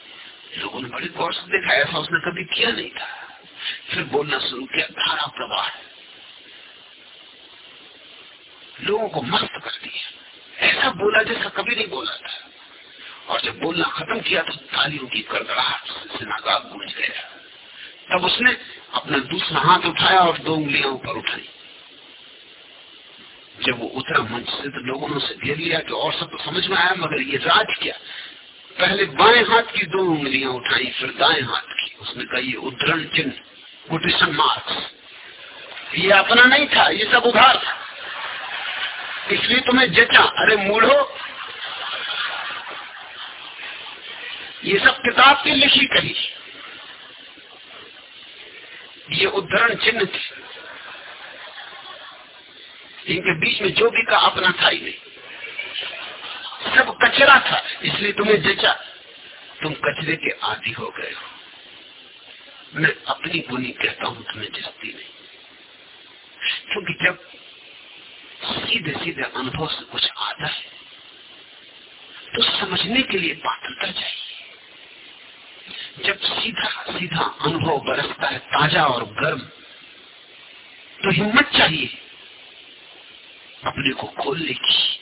लोगों ने बड़े गौर से देखा ऐसा उसने कभी किया नहीं था। फिर बोलना शुरू किया, धारा प्रवाह लोगों को मस्त कर दिया। ऐसा बोला जैसा कभी नहीं बोला था। और जब बोलना खत्म किया तो तालियों की करगड़ाहट से गूंज गया। तब उसने अपना दूसरा हाथ उठाया और दो उंगलियाँ ऊपर उठाई। जब वो उतरा मंच से तो लोगों ने उसे घेर लिया कि और सब तो समझ में आया, मगर ये राज क्या? पहले बाएँ हाथ की दो उंगलियाँ उठाई, फिर दाएँ हाथ की। उसने कहा, ये उद्धरण चिन्ह कोटेशन मार्क्स ये अपना नहीं था, ये सब उधार था। इसलिए तुम्हें जचा। अरे मूढ़ो ये सब किताब की लिखी कही। ये उद्धरण चिन्ह थे। इनके बीच में जो भी का अपना था ही नहीं। सब कचरा था। इसलिए तुम्हें जचा। तुम कचरे के आदि हो गए हो। मैं अपनी बुनी कहता हूँ तुम्हें जचती नहीं। क्योंकि जब सीधे सीधे अनुभव से कुछ आता है। तो समझने के लिए पात्रता चाहिए। जब सीधा सीधा अनुभव बरसता है, ताज़ा और गर्म तो हिम्मत चाहिए अपने को खोलने की।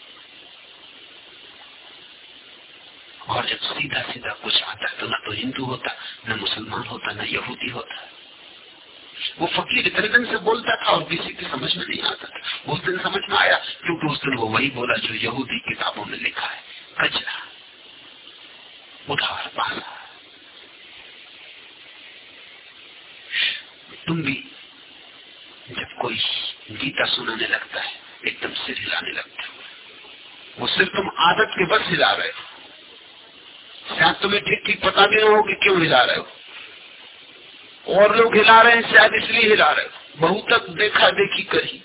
और जब सीधा सीधा कुछ आता है तो ना तो हिंदू होता, न मुसलमान होता, न यहूदी होता। वो फकीर इतने दिन से बोलता था और किसी की समझ में नहीं आता था। उस दिन समझ में आया, क्योंकि उस दिन वो वही बोला जो यहूदी किताबों में लिखा है। कचरा। उधार पासा तुम भी जब कोई गीता सुनाने लगता है, एकदम सिर हिलाने लगते हो। वो सिर्फ़ तुम आदत के बस हिला रहे हो। शायद तुम्हें ठीक ठीक पता भी ना हो कि क्यों हिला रहे हो। और लोग हिला रहे हैं, शायद इसलिए हिला रहे बहुत तक देखा, देखी कही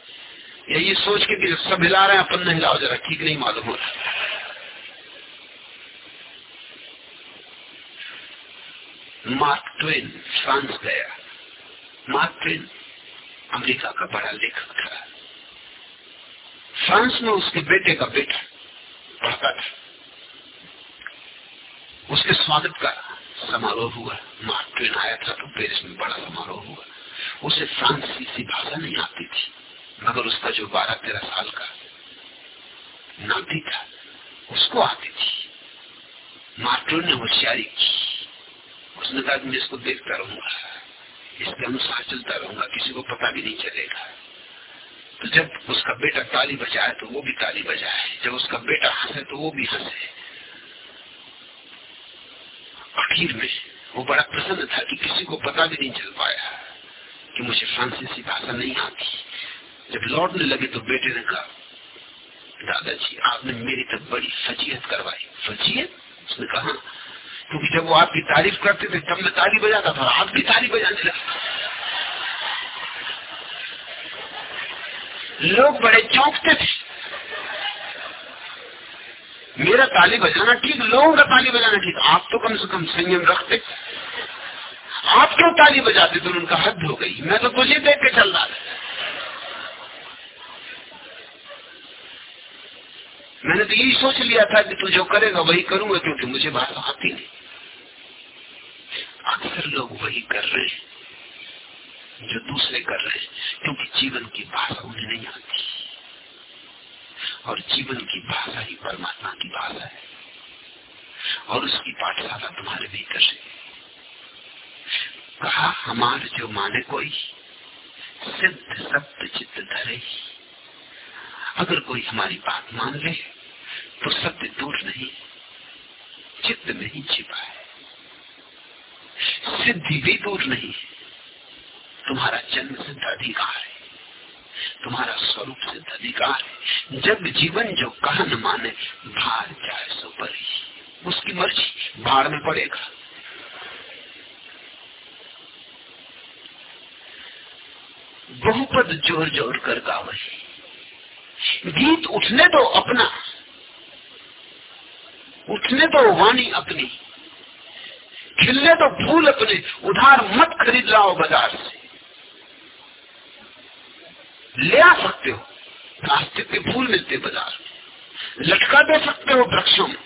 यही सोच के कि सब हिला रहे हैं, अपन न हिलाओ, जरा ठीक नहीं मालूम हो रहा मार्क ट्वेन, फ्रांस गया। मार्क ट्वेन, अमेरिका का बड़ा लेखक था। फ्रांस में उसके बेटे का बेटा पढ़ता था। उसके स्वागत का समारोह हुआ मार्क ट्वेन आया था तो पेरिस में बड़ा समारोह हुआ उसे फ्रांसीसी भाषा नहीं आती थी, मगर उसका जो बारह तेरह साल का नाती था, उसको आती थी। मार्क ट्वेन ने होशियारी की। उसने कहा, मैं इसको देखता रहूँगा। इसके अनुसार चलता रहूँगा, किसी को पता भी नहीं चलेगा। तो जब उसका बेटा ताली बजाए तो वो भी ताली बजाए। जब उसका बेटा हंसे तो वो भी हंसे। आखिर में वो बड़ा प्रसन्न था कि किसी को पता भी नहीं चल पाया कि मुझे फ्रांसीसी भाषा नहीं आती। जब लौटने लगे तो बेटे ने कहा, दादाजी, आपने मेरी तक बड़ी फजीहत करवाई। फजीयत? उसने कहा, क्योंकि जब वो आपकी तारीफ़ करते थे, तब मैं ताली बजाता था आप भी ताली बजाने लगे। लोग बड़े चौंकते थे। मेरा ताली बजाना ठीक, लोगों का ताली बजाना ठीक। आप तो कम से कम संयम रखते। आप क्यों ताली बजाते? तो उनका हद हो गई। मैं तो तुझे देख के चल रहा मैंने तो यही सोच लिया था कि तू जो करेगा, वही करूँगा, क्योंकि मुझे भाषा आती नहीं। अक्सर लोग वही कर रहे हैं, जो दूसरे कर रहे हैं, क्योंकि जीवन की भाषा उन्हें नहीं आती। और जीवन की भाषा ही परमात्मा की भाषा है। और उसकी पाठशाला तुम्हारे भीतर है कहा, हमार जो माने कोई, सिद्ध सत्य चित्त धरे। अगर कोई हमारी बात मान ले तो सत्य दूर नहीं, चित्त में ही छिपा है। सिद्धि भी दूर नहीं, तुम्हारा जन्म सिद्ध अधिकार है। तुम्हारा स्वरूप सिद्ध अधिकार है। जब जीवन जो कहा न माने, भार जाए सो परी। उसकी मर्ज़ी भाड़ में पड़ेगा। बहुपद ज़ोर ज़ोर कर गावे। गीत उठने दो अपना। उठने दो वाणी अपनी। खिलने तो फूल अपने। उधार मत खरीद लाओ बाज़ार से। ले आ सकते हो। प्लास्टिक के फूल मिलते बाज़ार में। लटका दे सकते हो वृक्षों में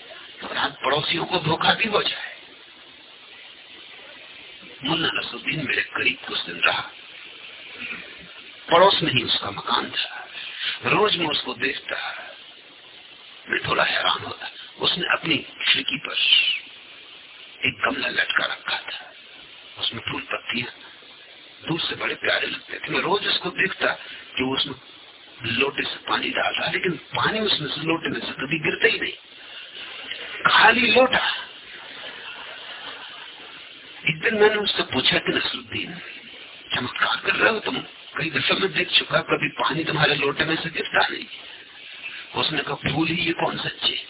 साथ पड़ोसियों को धोखा भी हो जाए। मुन्ना नसुद्दीन मेरे करीब कुछ दिन रहा। पड़ोस में ही उसका मकान था। रोज मैं उसको देखता। मैं थोड़ा हैरान होता। उसने अपनी खिड़की पर एक गमला लटका रखा था। उसमें फूल पत्तियाँ दूर से बड़े प्यारे लगते थे मैं रोज उसको देखता कि उसमें लोटे से पानी डाल रहा लेकिन पानी उसमें से लोटे में से कभी गिरता ही नहीं। खाली लोटा। एक दिन मैंने उससे पूछा कि नसरुद्दीन, चमत्कार कर रहे हो तुम? कई दफ़ा मैं देख चुका, कभी पानी तुम्हारे लोटे में से गिरता नहीं। उसने कहा फूल ही ये कौन सच्चे?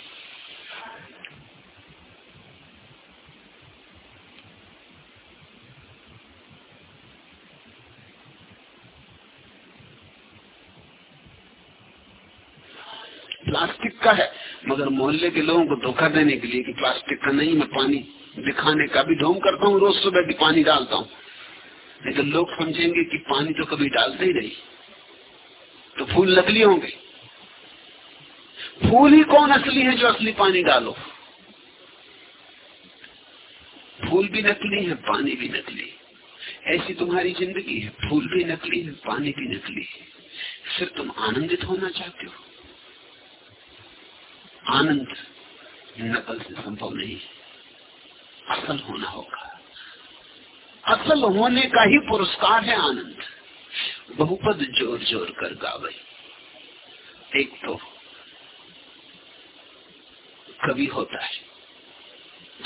प्लास्टिक का है। मगर मोहल्ले के लोगों को धोखा देने के लिए कि प्लास्टिक का नहीं, मैं पानी दिखाने का भी ढोंग करता हूँ, रोज सुबह भी पानी डालता हूँ। नहीं तो लोग समझेंगे कि पानी तो कभी डालते ही नहीं। तो फूल नकली होंगे। फूल ही कौन असली है जो असली पानी डालो? फूल भी नकली है, पानी भी नकली ऐसी तुम्हारी ज़िंदगी है, फूल भी नकली है, पानी भी नकली है। फिर तुम आनंदित होना चाहते हो। आनंद नकल से संभव नहीं। असल होना होगा। असल होने का ही पुरस्कार है आनंद। बहुपद ज़ोर ज़ोर कर गावे। एक तो कवि होता है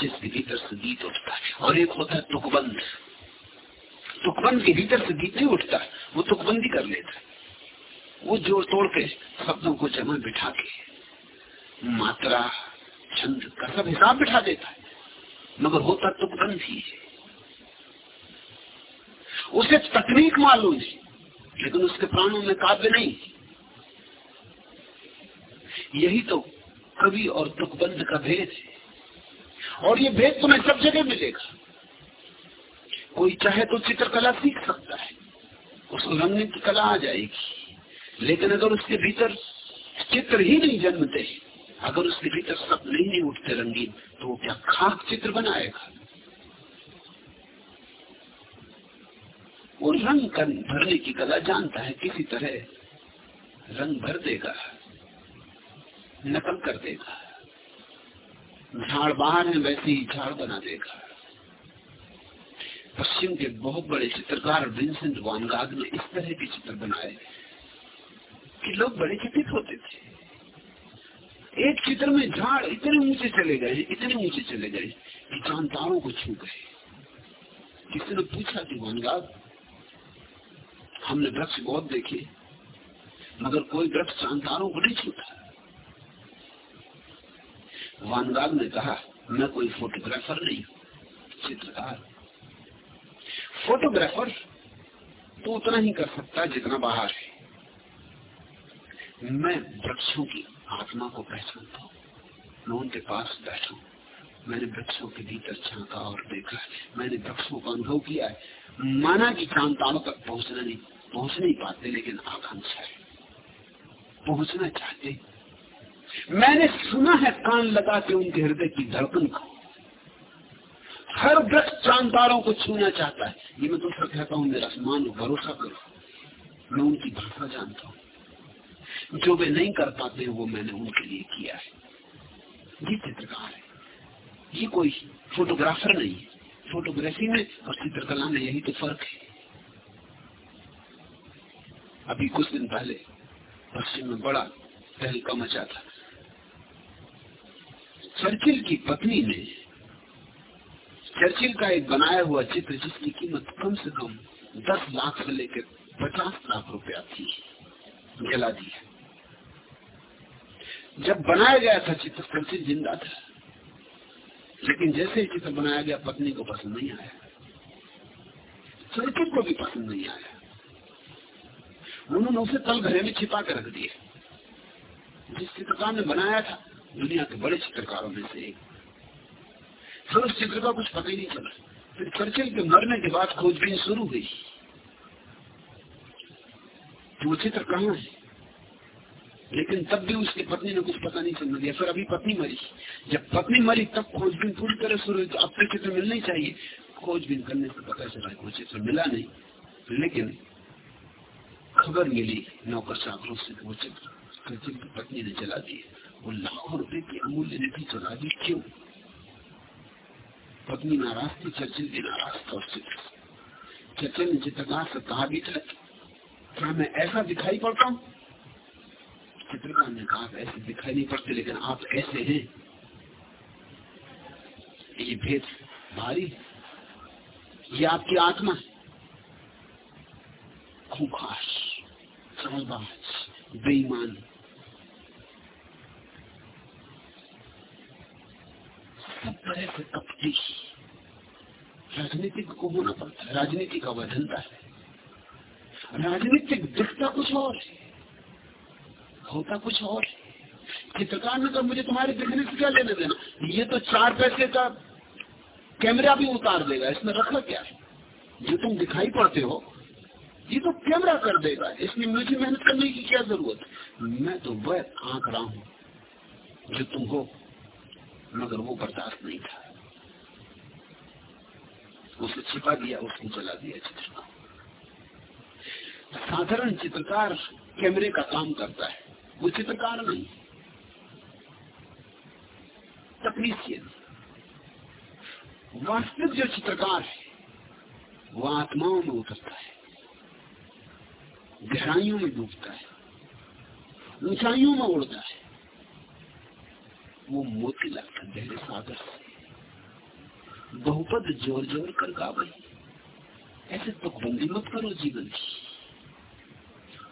जिसके भीतर से गीत उठता है, और एक होता है तुकबंद। तुकबंद के भीतर से गीत नहीं उठता, वो तुकबंदी कर लेता है। वो ज़ोर तोड़ के शब्दों को जमा बिठा के मात्रा छंद का सब हिसाब बिठा देता है। मगर होता तो ग्रंथ ही है। उसे तकनीक मालूम है, लेकिन उसके प्राणों में काव्य नहीं यही तो कवि और तुकबंद का भेद है। और ये भेद तुम्हें सब जगह मिलेगा। कोई चाहे तो चित्रकला सीख सकता है, उसको रंगने की कला आ जाएगी। लेकिन अगर उसके भीतर चित्र ही नहीं जन्मते अगर उसके भीतर सब नहीं उठते रंगीन तो वो क्या खाक चित्र बनाएगा? वो रंग कर भरने की कला जानता है, किसी तरह रंग भर देगा, नकल कर देगा, झाड़ बाहर है वैसे ही झाड़ बना देगा। पश्चिम के बहुत बड़े चित्रकार विंसेंट वानगाग ने इस तरह के चित्र बनाए कि लोग बड़े चकित होते थे। एक चित्र में झाड़ इतने ऊँचे चले गए, इतने ऊँचे चले गए कि चांतारों को छू गए। किसी ने पूछा कि वानगाग हमने वृक्ष बहुत देखे, मगर कोई वृक्ष चांतारों को नहीं छूता। वानगाग ने कहा, मैं कोई फोटोग्राफर नहीं हूँ, चित्रकार। फोटोग्राफर तो उतना ही कर सकता जितना बाहर है। मैं वृक्षों की आत्मा को पहचानता हूँ। मैं उनके पास बैठा मैंने वृक्षों के भीतर झांका और देखा मैंने वृक्षों का अनुभव किया है। माना कि चांतानों तक पहुँचना नहीं, पहुँच नहीं पाते, लेकिन आकांक्षा है। पहुँचना चाहते मैंने सुना है कान लगा के उनके हृदय की धड़कन को। हर वृक्ष चांदारों को छूना चाहता है। ये मैं तुमसे कहता हूँ, मेरा सम्मान भरोसा करो। मैं उनकी भाषा जानता हूँ। जो वे नहीं कर पाते वो मैंने उनके लिए किया है। ये चित्रकार है। ये कोई फोटोग्राफर नहीं है। फोटोग्राफी में और चित्रकला में यही तो फ़र्क है। अभी कुछ दिन पहले पश्चिम में बड़ा तहलका मचा था। चर्चिल की पत्नी ने चर्चिल का एक बनाया हुआ चित्र जिसकी कीमत कम से कम दस लाख से लेकर पचास लाख रुपया थी, जला दिया जब बनाया गया था चित्र चर्चिल ज़िंदा था? लेकिन जैसे ही चित्र बनाया गया, पत्नी को पसंद नहीं आया। चर्चिल को भी पसंद नहीं आया। उन्होंने उसे तल घरे में छिपा कर रख दिया। जिस चित्रकार ने बनाया था, दुनिया के बड़े चित्रकारों में से एक। फिर उस चित्र का कुछ पता ही नहीं चला। फिर चर्चिल के मरने के बाद खोजबीन शुरू हुई। वो चित्र कहाँ है? लेकिन तब भी उसकी पत्नी ने कुछ पता नहीं चलने दिया। फिर अभी पत्नी मरी। जब पत्नी मरी, तब खोजबीन पूरी तरह शुरू हुई। तो अब तो चित्र मिलना ही चाहिए। खोजबीन करने से पता चला वो चित्र मिला नहीं। लेकिन खबर मिली नौकर चाकरों से वो चित्र की पत्नी ने जला दी वो लाखों रुपए की अमूल्य निधि चला दी। क्यों? पत्नी नाराज़ थी, चर्चिल भी नाराज़ था उससे चर्चिल ने चित्रकार से कहा भी था। क्या मैं ऐसा दिखाई पड़ता? हूँ चित्रकार ने कहा ऐसे दिखाई नहीं पड़ते, लेकिन आप ऐसे हैं? ये भेद भारी ये आपकी आत्मा खूखार समझबाज बेईमान। सब तरह से कपटी राजनीतिक को होना पड़ता है। राजनीति का वजनता है। राजनीतिक दिखता कुछ और है। होता कुछ और? चित्रकार ने कहा मुझे तुम्हारे बिज़नेस क्या लेने देना? ये तो चार पैसे का कैमरा भी उतार देगा, इसमें रखा क्या है? जो तुम दिखाई पड़ते हो। ये तो कैमरा कर देगा, इसमें मुझे मेहनत करने की क्या ज़रूरत? मैं तो वह आंक रहा हूँ, जो तुम हो मगर वो बर्दाश्त नहीं था। उसे छिपा दिया उसको चला दिया चित्र साधारण चित्रकार कैमरे का काम करता है। वो चित्रकार नहीं। तकनीशियन वास्तविक जो चित्रकार है, वो आत्माओं में उतरता है, गहराइयों में डूबता है, ऊंचाइयों में उड़ता है। वो मोती लगता गहरे सागर से। बहुपद ज़ोर ज़ोर कर गा वही ऐसे तो बंदी मत करो जीवन की।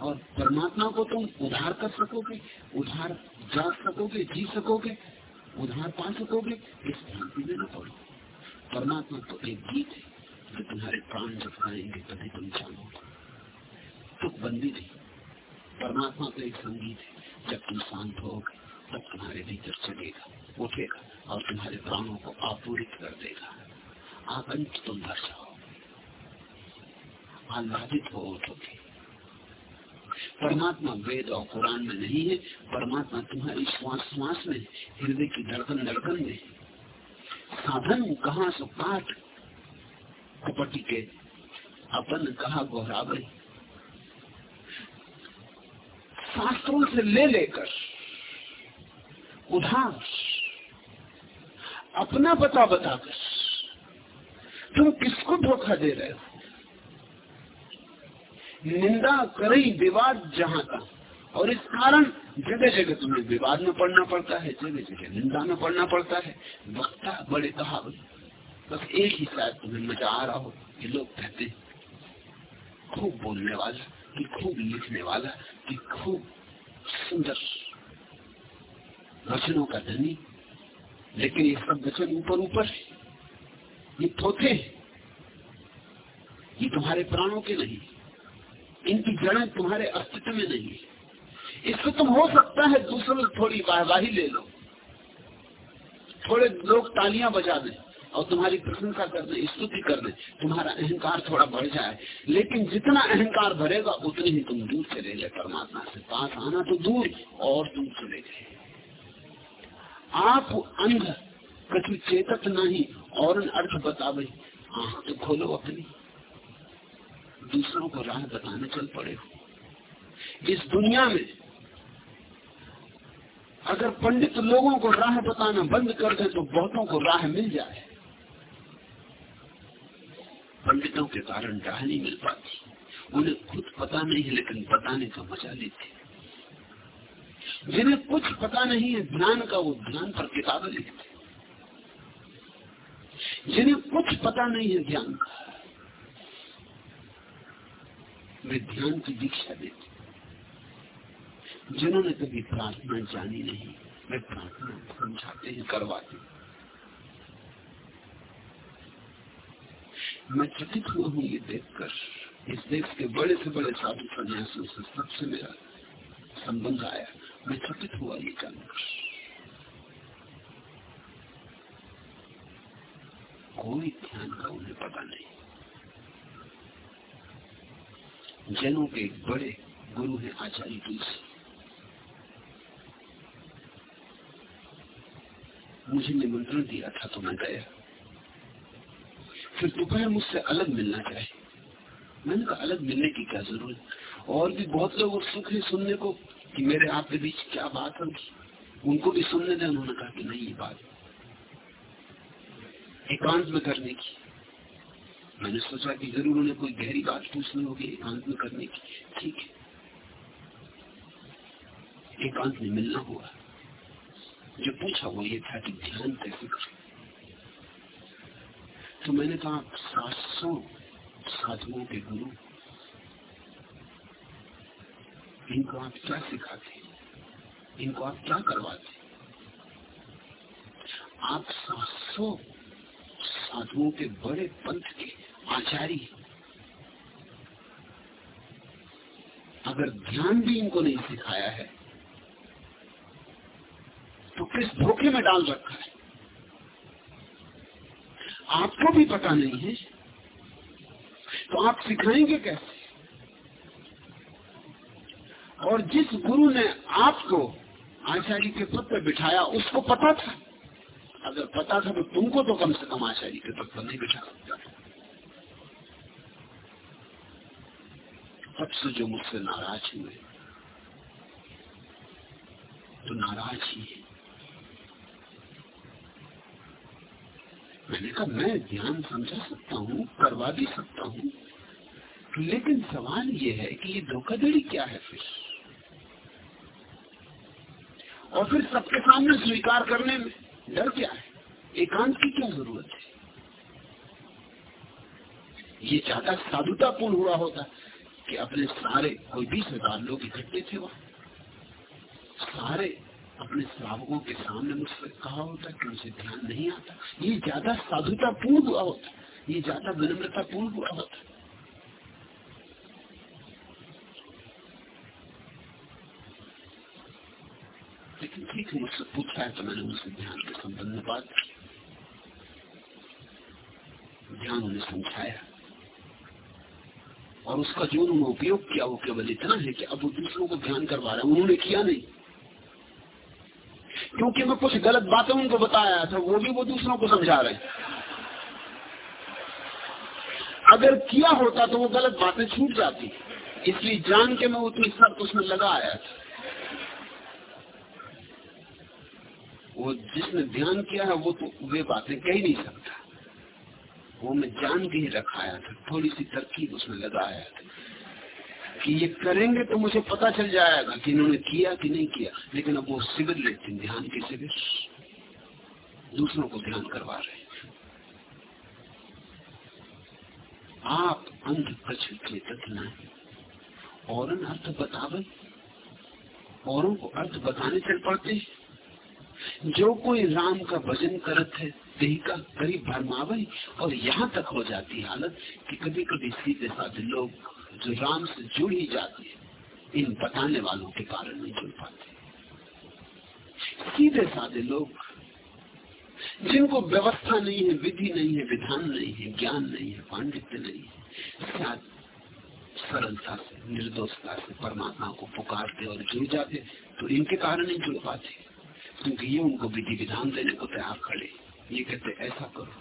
और परमात्मा को तुम उधार कर सकोगे, उधार जा सकोगे, जी सकोगे, उधार पा सकोगे, इस भ्रांति में न पड़ो। परमात्मा तो एक गीत है, जो तुम्हारे प्राण जब आएँगे तभी तुम जानोगे तो बंदी नहीं, परमात्मा तो एक संगीत है। जब तुम शांत होगे, तब तुम्हारे भीतर चलेगा, उठेगा और तुम्हारे प्राणों को आपूरित कर देगा। आकंठ तुम भर जाओ आह्लादित हो उठोगे। परमात्मा वेद और कुरान में नहीं है, परमात्मा तुम्हारी श्वास श्वास में, हृदय की धड़कन धड़कन में। साधन कहा सो काट कपटी के अपन कहा गोहरावे शास्त्रों से ले लेकर, उधार, अपना बता बताकर, तुम किसको धोखा दे रहे हो? निंदा करी विवाद जहाँ का और इस कारण जगह जगह तुम्हें विवाद में पड़ना पड़ता है जगह जगह निंदा में पड़ना पड़ता है। वक्ता बड़े कहावत बस एक ही शायद तुम्हें मज़ा आ रहा हो कि लोग कहते खूब बोलने वाला, कि खूब लिखने वाला, कि खूब सुंदर। वचनों का धनी, लेकिन ये सब वचन ऊपर ऊपर ये थोथे ये तुम्हारे प्राणों के नहीं। इनकी जड़ें तुम्हारे अस्तित्व में नहीं है। इससे तुम हो सकता है दूसरों से थोड़ी वाहवाही ले लो। थोड़े लोग तालियाँ बजा दें और तुम्हारी प्रशंसा कर दे, स्तुति कर दे। तुम्हारा अहंकार थोड़ा बढ़ जाए। लेकिन जितना अहंकार भरेगा, उतने ही तुम दूर चले गए परमात्मा से पास आना तो दूर, और दूर चले गए आप अंध कछु चेतक नहीं, और अर्थ बतावे। आँख तो खोलो अपनी। दूसरों को राह बताने चल पड़े हो। इस दुनिया में अगर पंडित लोगों को राह बताना बंद कर दे तो बहुतों को राह मिल जाए। पंडितों के कारण राह नहीं मिल पाती। उन्हें खुद पता नहीं है, लेकिन बताने का मज़ा लेते जिन्हें कुछ पता नहीं है ध्यान का वो ध्यान पर किताबें लिखते जिन्हें कुछ पता नहीं है ध्यान का। वे ध्यान की दीक्षा देते जिन्होंने कभी प्रार्थना जानी नहीं वे प्रार्थना समझाते हैं, करवाते हैं। मैं चकित हुआ हूँ ये देखकर, इस देश के बड़े से बड़े साधु सन्यासियों से सबसे मेरा संबंध आया। मैं चकित हुआ ये जानकर। कोई ध्यान का उन्हें पता नहीं। जैनों के बड़े गुरु हैं आचार्य तुलसी। मुझे निमंत्रण दिया था तो मैं गया। फिर दोपहर मुझसे अलग मिलना चाहे। मैंने कहा, अलग मिलने की क्या ज़रूरत? और भी बहुत लोग उत्सुक है सुनने को कि मेरे आपके बीच क्या बात होगी। उनको भी सुनने दें, उन्होंने कहा कि नहीं, ये बात एकांत में करने की मैंने सोचा कि ज़रूर उन्हें कोई गहरी बात पूछनी होगी एकांत में करने की। ठीक है। एकांत में मिलना हुआ। जो पूछा वो ये था कि ध्यान कैसे करें। तो मैंने कहा सात सौ साधुओं के गुरु, इनको आप क्या सिखाते इनको आप क्या करवाते आप सात सौ साधुओं के बड़े पंथ के आचार्य अगर ध्यान भी इनको नहीं सिखाया है तो किस धोखे में डाल रखा है? आपको भी पता नहीं है तो आप सिखाएँगे कैसे? और जिस गुरु ने आपको आचार्य के पद पर बिठाया, उसको पता था। अगर पता था तो तुमको तो कम से कम आचार्य के पद पर नहीं बिठा सकता तब से जो मुझसे नाराज़ हुए। तो नाराज़ ही है। मैंने कहा, मैं ध्यान समझा सकता हूँ, करवा भी सकता हूँ, लेकिन सवाल यह है कि ये धोखाधड़ी क्या है फिर? और फिर सबके सामने स्वीकार करने में डर क्या है? एकांत की क्या ज़रूरत है? ये ज़्यादा साधुतापूर्ण हुआ होता। कि अपने सारे कोई बीस हज़ार लोग इकट्ठे थे वहाँ। सारे अपने श्रावकों के सामने मुझसे कहा होता कि मुझे ध्यान नहीं आता। ये ज़्यादा साधुतापूर्ण हुआ होता। ये ज़्यादा विनम्रतापूर्ण हुआ होता। लेकिन ठीक है, मुझसे पूछा है तो मैंने मुझसे ध्यान के संबंध में बात ध्यान उन्हें समझाया। और उसका जो उन्होंने उपयोग किया वो केवल इतना है कि अब वो दूसरों को ध्यान करवा रहे उन्होंने किया नहीं। क्योंकि मैं कुछ गलत बातें उनको बताया था, वो भी वो दूसरों को समझा रहे अगर किया होता तो वो गलत बातें छूट जाती। इसलिए जान के मैं उतनी शर्त उसमें लगा आया था। वो जिसने ध्यान किया है, वो तो वे बातें कह ही नहीं सकता। वो मैं जान के ही रखाया था, थोड़ी सी तरकीब उसमें लगाया था। कि ये करेंगे तो मुझे पता चल जाएगा कि इन्होंने किया कि नहीं किया। लेकिन अब वो शिविर लेते ध्यान के शिविर दूसरों को ध्यान करवा रहे आप अंध प्रचलित चेतक न और अर्थ बतावे। औरों को अर्थ बताने चल पड़ते जो कोई राम का भजन करत है देही का करीब भरमावे और यहाँ तक हो जाती हालत कि कभी कभी सीधे साधे लोग जो राम से जुड़ ही जाते हैं, इन बताने वालों के कारण नहीं जुड़ पाते सीधे साधे लोग, जिनको व्यवस्था नहीं है, विधि नहीं है, विधान नहीं है, ज्ञान नहीं है, पांडित्य नहीं है सरलता से, निर्दोषता से परमात्मा को पुकारते और जुड़ जाते तो इनके कारण नहीं जुड़ पाते, क्योंकि ये उनको विधि विधान देने को तैयार खड़े ये कहते ऐसा करो।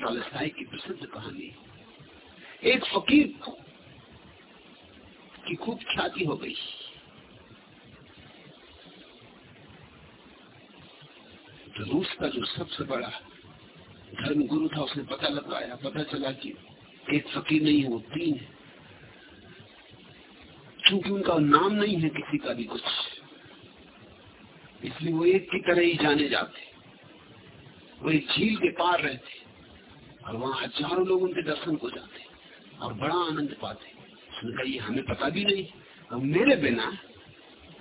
तालसाई की प्रसिद्ध कहानी। एक फकीर की खूब ख्याति हो गई। तो रूस का जो सबसे बड़ा धर्म गुरु था, उसने पता लगाया, पता चला कि एक फकीर नहीं है वो तीन है। क्योंकि उनका नाम नहीं है किसी का भी कुछ, इसलिए वो एक की तरह ही जाने जाते। वो एक झील के पार रहते और वहाँ हज़ारों लोग उनके दर्शन को जाते और बड़ा आनंद पाते उसने कहा ये हमें पता भी नहीं और मेरे बिना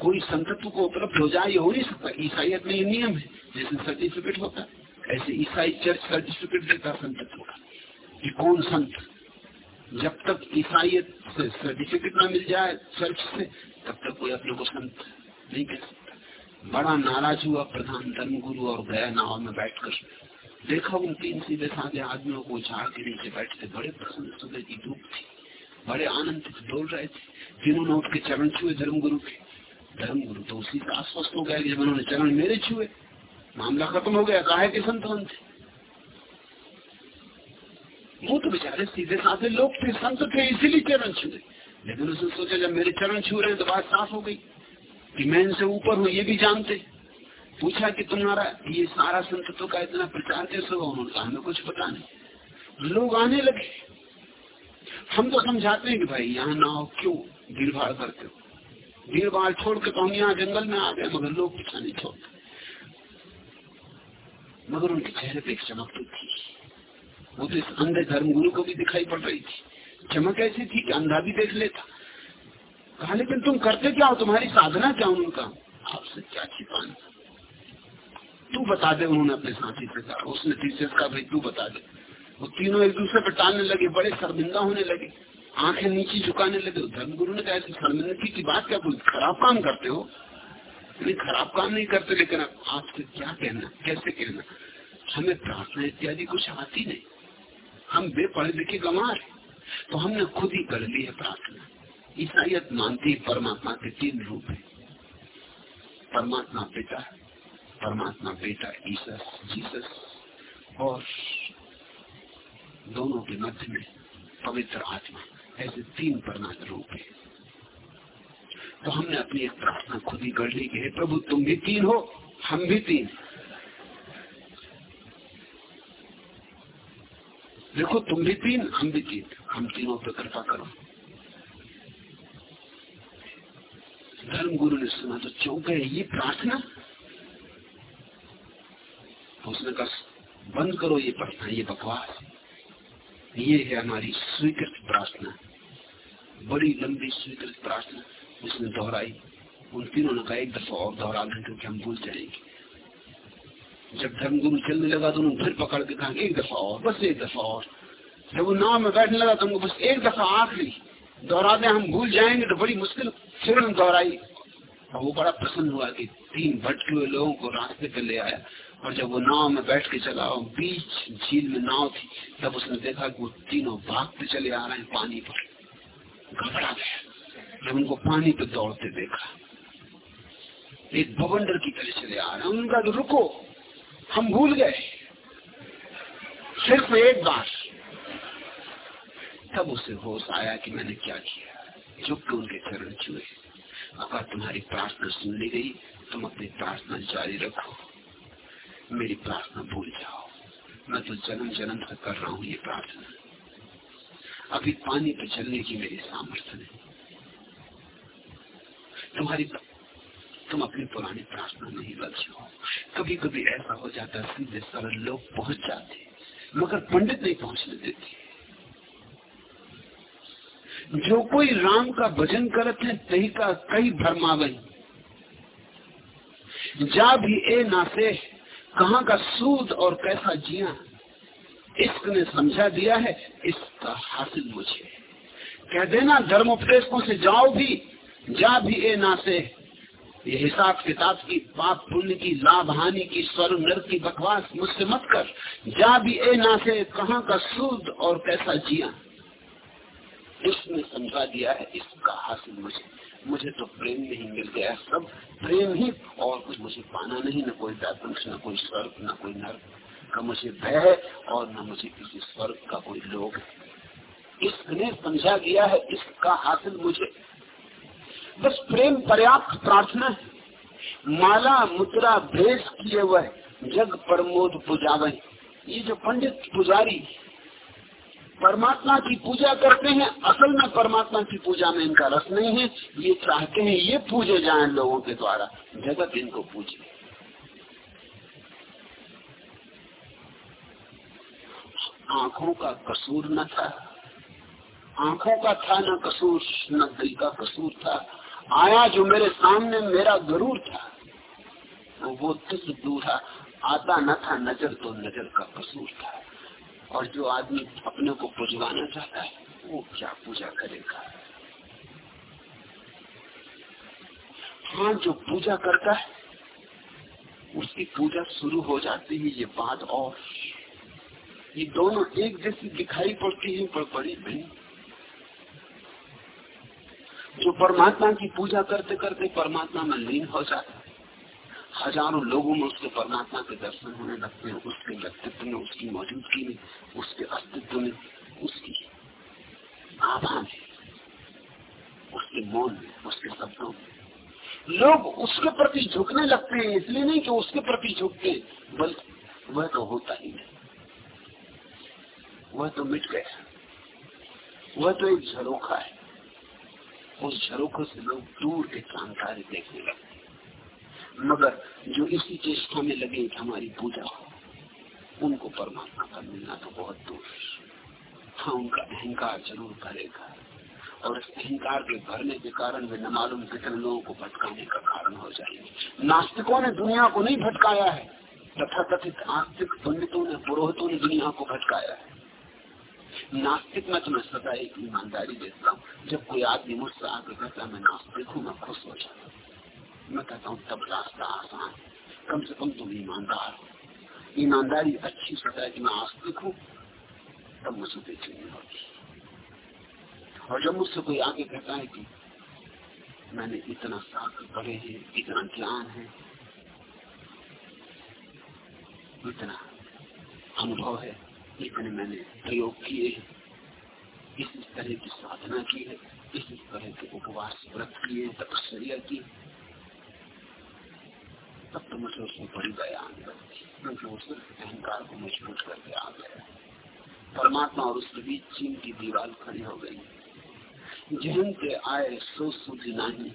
कोई संतत्व को उपलब्ध हो जाए हो नहीं सकता। ईसाइत में ये नियम है, जैसे सर्टिफिकेट होता है, ऐसे ईसाई चर्च सर्टिफिकेट देता संतत्व का, कि कौन संत? जब तक ईसाइत से सर्टिफिकेट ना मिल जाए चर्च से, तब तक कोई अपने को संत नहीं कह सकता। बड़ा नाराज़ हुआ प्रधान धर्म गुरु और गया नाव में बैठकर। देखा उन तीन सीधे साधे आदमियों को झाड़ के नीचे बैठते, बड़े प्रसन्न सुबह की धूप थी, बड़े आनंद डोल रहे थे, जिन्होंने उठ के चरण छुए धर्म गुरु के। धर्म गुरु तो उसी से आश्वस्त हो गया जब उन्होंने चरण मेरे छुए, मामला खत्म हो गया, कहा के संत थे? वो तो बेचारे सीधे साधे लोग थे, संत थे, इसीलिए चरण छुए। लेकिन उसने सोचा, जब मेरे चरण छू रहे हैं तो बात साफ़ हो गई। कि मैं इनसे ऊपर हूँ, ये भी जानते। पूछा कि तुम्हारा, ये सारा संतत्व का इतना प्रचार कैसे हुआ? उन्होंने कहा, हमें कुछ पता नहीं। लोग आने लगे। हम तो समझाते हैं कि भाई, यहाँ ना हो क्यों भीड़ भाड़ करते हो? भीड़ भाड़ छोड़ के तो हम यहाँ जंगल में आ गए, मगर लोग पीछा नहीं छोड़ते मगर उनके चेहरे पे चमक तो थी। वो तो इस अंधे धर्मगुरु को भी दिखाई पड़ रही थी। चमक ऐसी थी कि अंधा भी देख लेता। कहा, लेकिन तुम करते क्या हो? तुम्हारी साधना क्या उनका? आपसे क्या छिपाना? तू बता दे, उन्होंने अपने साथी से कहा। उसने तीसरे का भाई तू बता दे। वो तीनों एक दूसरे पर टालने लगे, बड़े शर्मिंदा होने लगे। आँखें नीचे झुकाने लगे। धर्म गुरु ने कहा शर्मिंदगी की बात क्या? कोई खराब काम करते हो? नहीं, खराब काम नहीं करते, लेकिन आपसे क्या कहना? कैसे कहना? हमें प्रार्थना इत्यादि कुछ आती नहीं। हम बेपढ़े लिखे गंवार तो हमने खुद ही कर ली है प्रार्थना। ईसाइत मानती परमात्मा के तीन रूप है। परमात्मा पिता, परमात्मा बेटा ईसस, जीसस, और दोनों के मध्य में पवित्र आत्मा। ऐसे तीन परमात्मा रूप है। तो हमने अपनी एक प्रार्थना खुद ही कर ली कि प्रभु, तुम भी तीन हो, हम भी तीन देखो, तुम भी तीन, हम भी तीन। हम तीनों पर कृपा करो। धर्म गुरु ने सुना तो चौंक गए, ये प्रार्थना? तो उसने कहा, बंद करो ये प्रार्थना, ये बकवास। ये है हमारी स्वीकृत प्रार्थना, बड़ी लंबी स्वीकृत प्रार्थना। उसने दोहराई। उन तीनों ने कहा, एक दफ़ा और दोहरा दें क्योंकि हम भूल जाएँगे। जब धर्म गुरु चलने लगा तो उन्होंने फिर पकड़ के कहा, एक दफ़ा और, बस एक दफ़ा और। जब वो नाव में बैठने लगा तो हमको बस एक दफ़ा आखिरी, दोहरा दे, हम भूल जाएँगे तो बड़ी मुश्किल फिर हम दोहराई और वो बड़ा प्रसन्न हुआ कि तीन भटके हुए लोगों को रास्ते पे ले आया और जब वो नाव में बैठ के चला और बीच झील में नाव थी, तब उसने देखा कि वो तीनों भागते चले आ रहे हैं पानी पर। घबरा गया। जब उनको पानी पे दौड़ते देखा, एक भवंडर की तरह चले आ रहे हैं। उनका तो रुको, हम भूल गए। सिर्फ़ एक बार। तब उसे होश आया कि मैंने क्या किया। झुक के उनके चरण छुए अगर तुम्हारी प्रार्थना सुन ली गई, तुम अपनी प्रार्थना जारी रखो। मेरी प्रार्थना भूल जाओ। मैं तो जन्म जन्म से कर रहा हूँ ये प्रार्थना। अभी पानी पे चलने की मेरी सामर्थ्य नहीं। तुम्हारी तुम अपनी पुरानी प्रार्थना नहीं बचो कभी कभी ऐसा हो जाता सीधे सरल लोग पहुँच जाते मगर पंडित नहीं पहुँचने देते। जो कोई राम का भजन करते हैं तही का कई भरमावई जा भी ए नासे, कहा का सूद और कैसा जिया? इश्क ने समझा दिया है, इसका हासिल मुझे। कह देना धर्मोपदेशों से जाओ भी, जा भी ए नासे। ये हिसाब किताब की पाप पुण्य की, लाभ हानि की स्वर नर की बकवास मुझसे मत कर। जा भी ए ना से कहाँ का सूद और कैसा जिया? इसने समझा दिया है, इसका हासिल मुझे मुझे तो प्रेम नहीं मिल गया, सब प्रेम ही, और कुछ मुझे पाना नहीं, न कोई वैकुंठ न कोई स्वर्ग, न कोई नर्क का मुझे भय है और न मुझे किसी स्वर्ग का कोई लोग इसने समझा दिया है, इसका हासिल मुझे। बस प्रेम पर्याप्त प्रार्थना है। माला, मुद्रा, भेष किए वह जग प्रमोद पुजावे ये जो पंडित पुजारी परमात्मा की पूजा करते हैं, असल में परमात्मा की पूजा में इनका रस नहीं है, ये चाहते हैं ये पूजे जाए लोगों के द्वारा, जगत इनको पूजे। आँखों का कसूर न था, आँखों का था न कसूर, न दिल का कसूर था, आया जो मेरे सामने मेरा गरूर था वो तुझ दूरा आता न था नज़र तो नज़र का कसूर था। और जो आदमी अपने को पुजवाना चाहता है, वो क्या पूजा करेगा? हाँ जो पूजा करता है, उसकी पूजा शुरू हो जाती है, ये बात और। ये दोनों एक जैसी दिखाई पड़ती है, पर बड़ी भिन्न। जो परमात्मा की पूजा करते करते परमात्मा में लीन हो जाता है। हज़ारों लोगों में उसके परमात्मा के दर्शन होने लगते हैं, उसके व्यक्तित्व में, उसकी मौजूदगी में, उसके अस्तित्व में, उसकी आभा में, उसके मौन में, उसके शब्दों में। लोग उसके प्रति झुकने लगते हैं, इसलिए नहीं कि उसके प्रति झुकते बल्कि वह तो होता ही नहीं। वह तो मिट गया। वह तो एक झरोखा है। उस झरोखों से लोग दूर के जानकारी देखने लगते मगर जो इसी चेष्टा में लगे हमारी पूजा हो उनको परमात्मा का मिलना तो बहुत दूर हाँ। उनका अहंकार ज़रूर भरेगा। और इस अहंकार के भरने के कारण वे न मालूम कितने लोगों को भटकाने का कारण हो जाएँगे। नास्तिकों ने दुनिया को नहीं भटकाया है तथा कथित आस्तिक पंडितों ने पुरोहितों ने दुनिया को भटकाया है। नास्तिक में तो मैं सदा एक ईमानदारी देता हूँ, जब कोई आदमी मुझसे आगे कहता मैं नास्तिक हूँ, मैं खुश हो जाता मैं कहता हूँ, तब रास्ता आसान कम से कम तुम ईमानदार हो। ईमानदारी अच्छी सदा कि मैं आस्तिक हूँ, तब मुझे बेचनी होगी और जब मुझसे कोई आगे कहता है कि मैंने इतना शास्त्र पढ़े हैं, इतना ज्ञान है, इतना अनुभव है, इतने मैंने प्रयोग किए इस तरह की साधना की है, इस तरह के उपवास व्रत किए तपस्या की तब तो मुझे उसमें बड़ी दया क्योंकि सिर्फ़ अहंकार को मज़बूत करके आ गया। परमात्मा और उसके बीच चीन की दीवार खड़ी हो गई। जहन के आए सो सुधी नहीं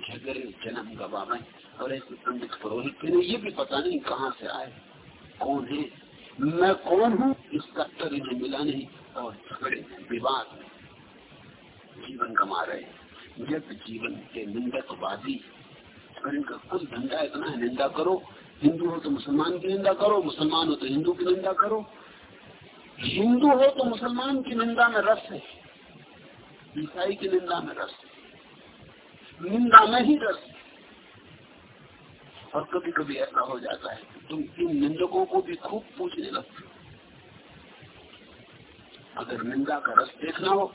झगड़े जन्म गवावे और ऐसे पंडित पुरोहित के ये भी पता नहीं कहाँ से आए। कौन है? मैं कौन हूँ? इसका उत्तर इन्हें मिला नहीं। और झगड़े विवाद जीवन कमा रहे जब जीवन के निंदकवादी इनका कुछ धंधा इतना है, निंदा करो। हिंदू हो तो मुसलमान की निंदा करो, मुसलमान हो तो हिंदू की निंदा करो। हिंदू हो तो मुसलमान की निंदा में रस है। ईसाई की निंदा में रस है। निंदा में ही रस है। और कभी कभी ऐसा हो जाता है तुम इन निंदकों को भी खूब पूछने लगते अगर निंदा का रस देखना हो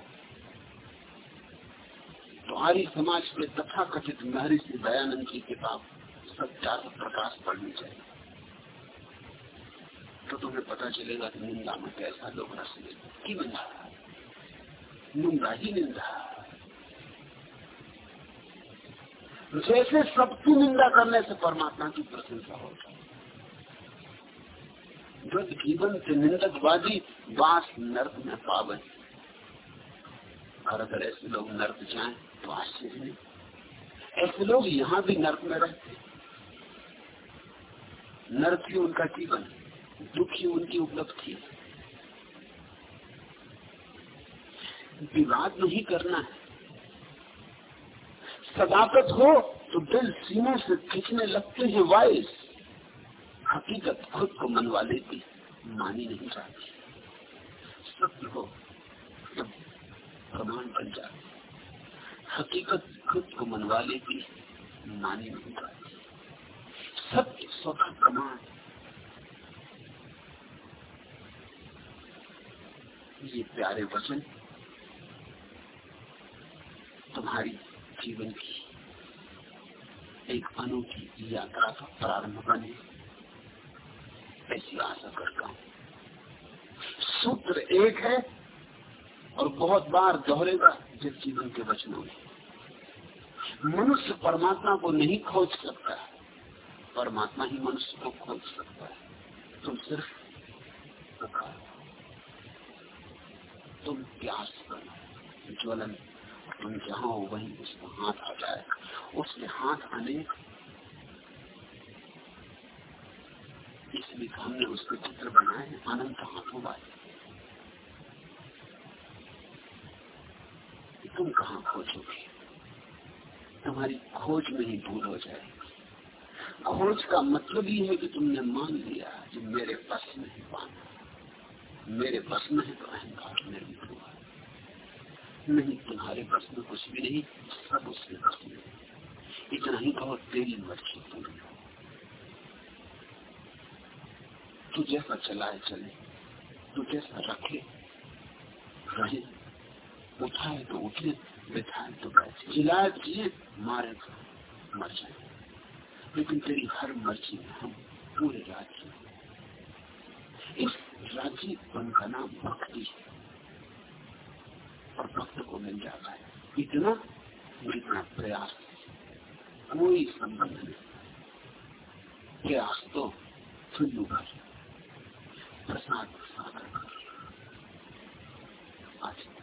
आर्य समाज के तथा कथित महर्षि दयानंद की किताब सत्यार्थ प्रकाश पढ़नी चाहिए तो तुम्हें पता चलेगा कि निंदा में कैसा लोग रस की निंदा निंदा ही निंदा। जैसे सबकी निंदा करने से परमात्मा की प्रशंसा हो। जाए जीवन से निंदकवादी बास नर्क में पावन। और अगर ऐसे लोग नर्क जाए तो आश्चर्य ऐसे लोग यहाँ भी नर्क में रहते नर्क ही उनका जीवन दुख ही उनकी उपलब्धि विवाद नहीं करना है। सदाकत हो तो दिल सीनों से खींचने लगते हैं वाइस। हकीकत खुद को मनवा लेती मानी नहीं जाती। सत्य हो, तब प्रमाण बन जाती हकीकत खुद को मनवा लेती मानी नहीं जाती। सत्य स्वतः प्रमाण ये प्यारे वचन तुम्हारी जीवन की एक अनूठी यात्रा का प्रारंभ बने। ऐसी आशा करता हूँ। सूत्र एक है और बहुत बार दोहरेगा जिस जीवन के वचनों में। मनुष्य परमात्मा को नहीं खोज सकता है। परमात्मा ही मनुष्य को खोज सकता है। तुम सिर्फ़ तुम प्यास करो ज्वलन। तुम जहाँ हो, वहीं उसका हाथ आ जाएगा। उसके हाथ अनेक इसलिए हमने उसके चित्र बनाए अनंत हाथों वाले। तुम कहा खोजोगे? तुम्हारी खोज में ही भूल हो जाएगी खोज का मतलब ये है कि तुमने मान लिया कि मेरे बस में है पाना मेरे बस में है तो अहंकार निर्मित हुआ। नहीं, तुम्हारे बस में कुछ भी नहीं, सब उसके बस में इतना ही कहो, तेरी मर्ज़ी पूरी हो। तू जैसा चलाए चले, तू जैसा रखे, रहे, उठाए तो उठे बैठाए तो बैठे जिलाए जिए मारे तो मर जाए लेकिन तेरी हर मर्ज़ी में हम पूरे राज्य इस राज्य पन का नाम भक्ति है और भक्त को मिल जाता है इतना जितना प्रयास कोई संबंध नहीं प्रयास तो फिर भर प्रसाद सागर आज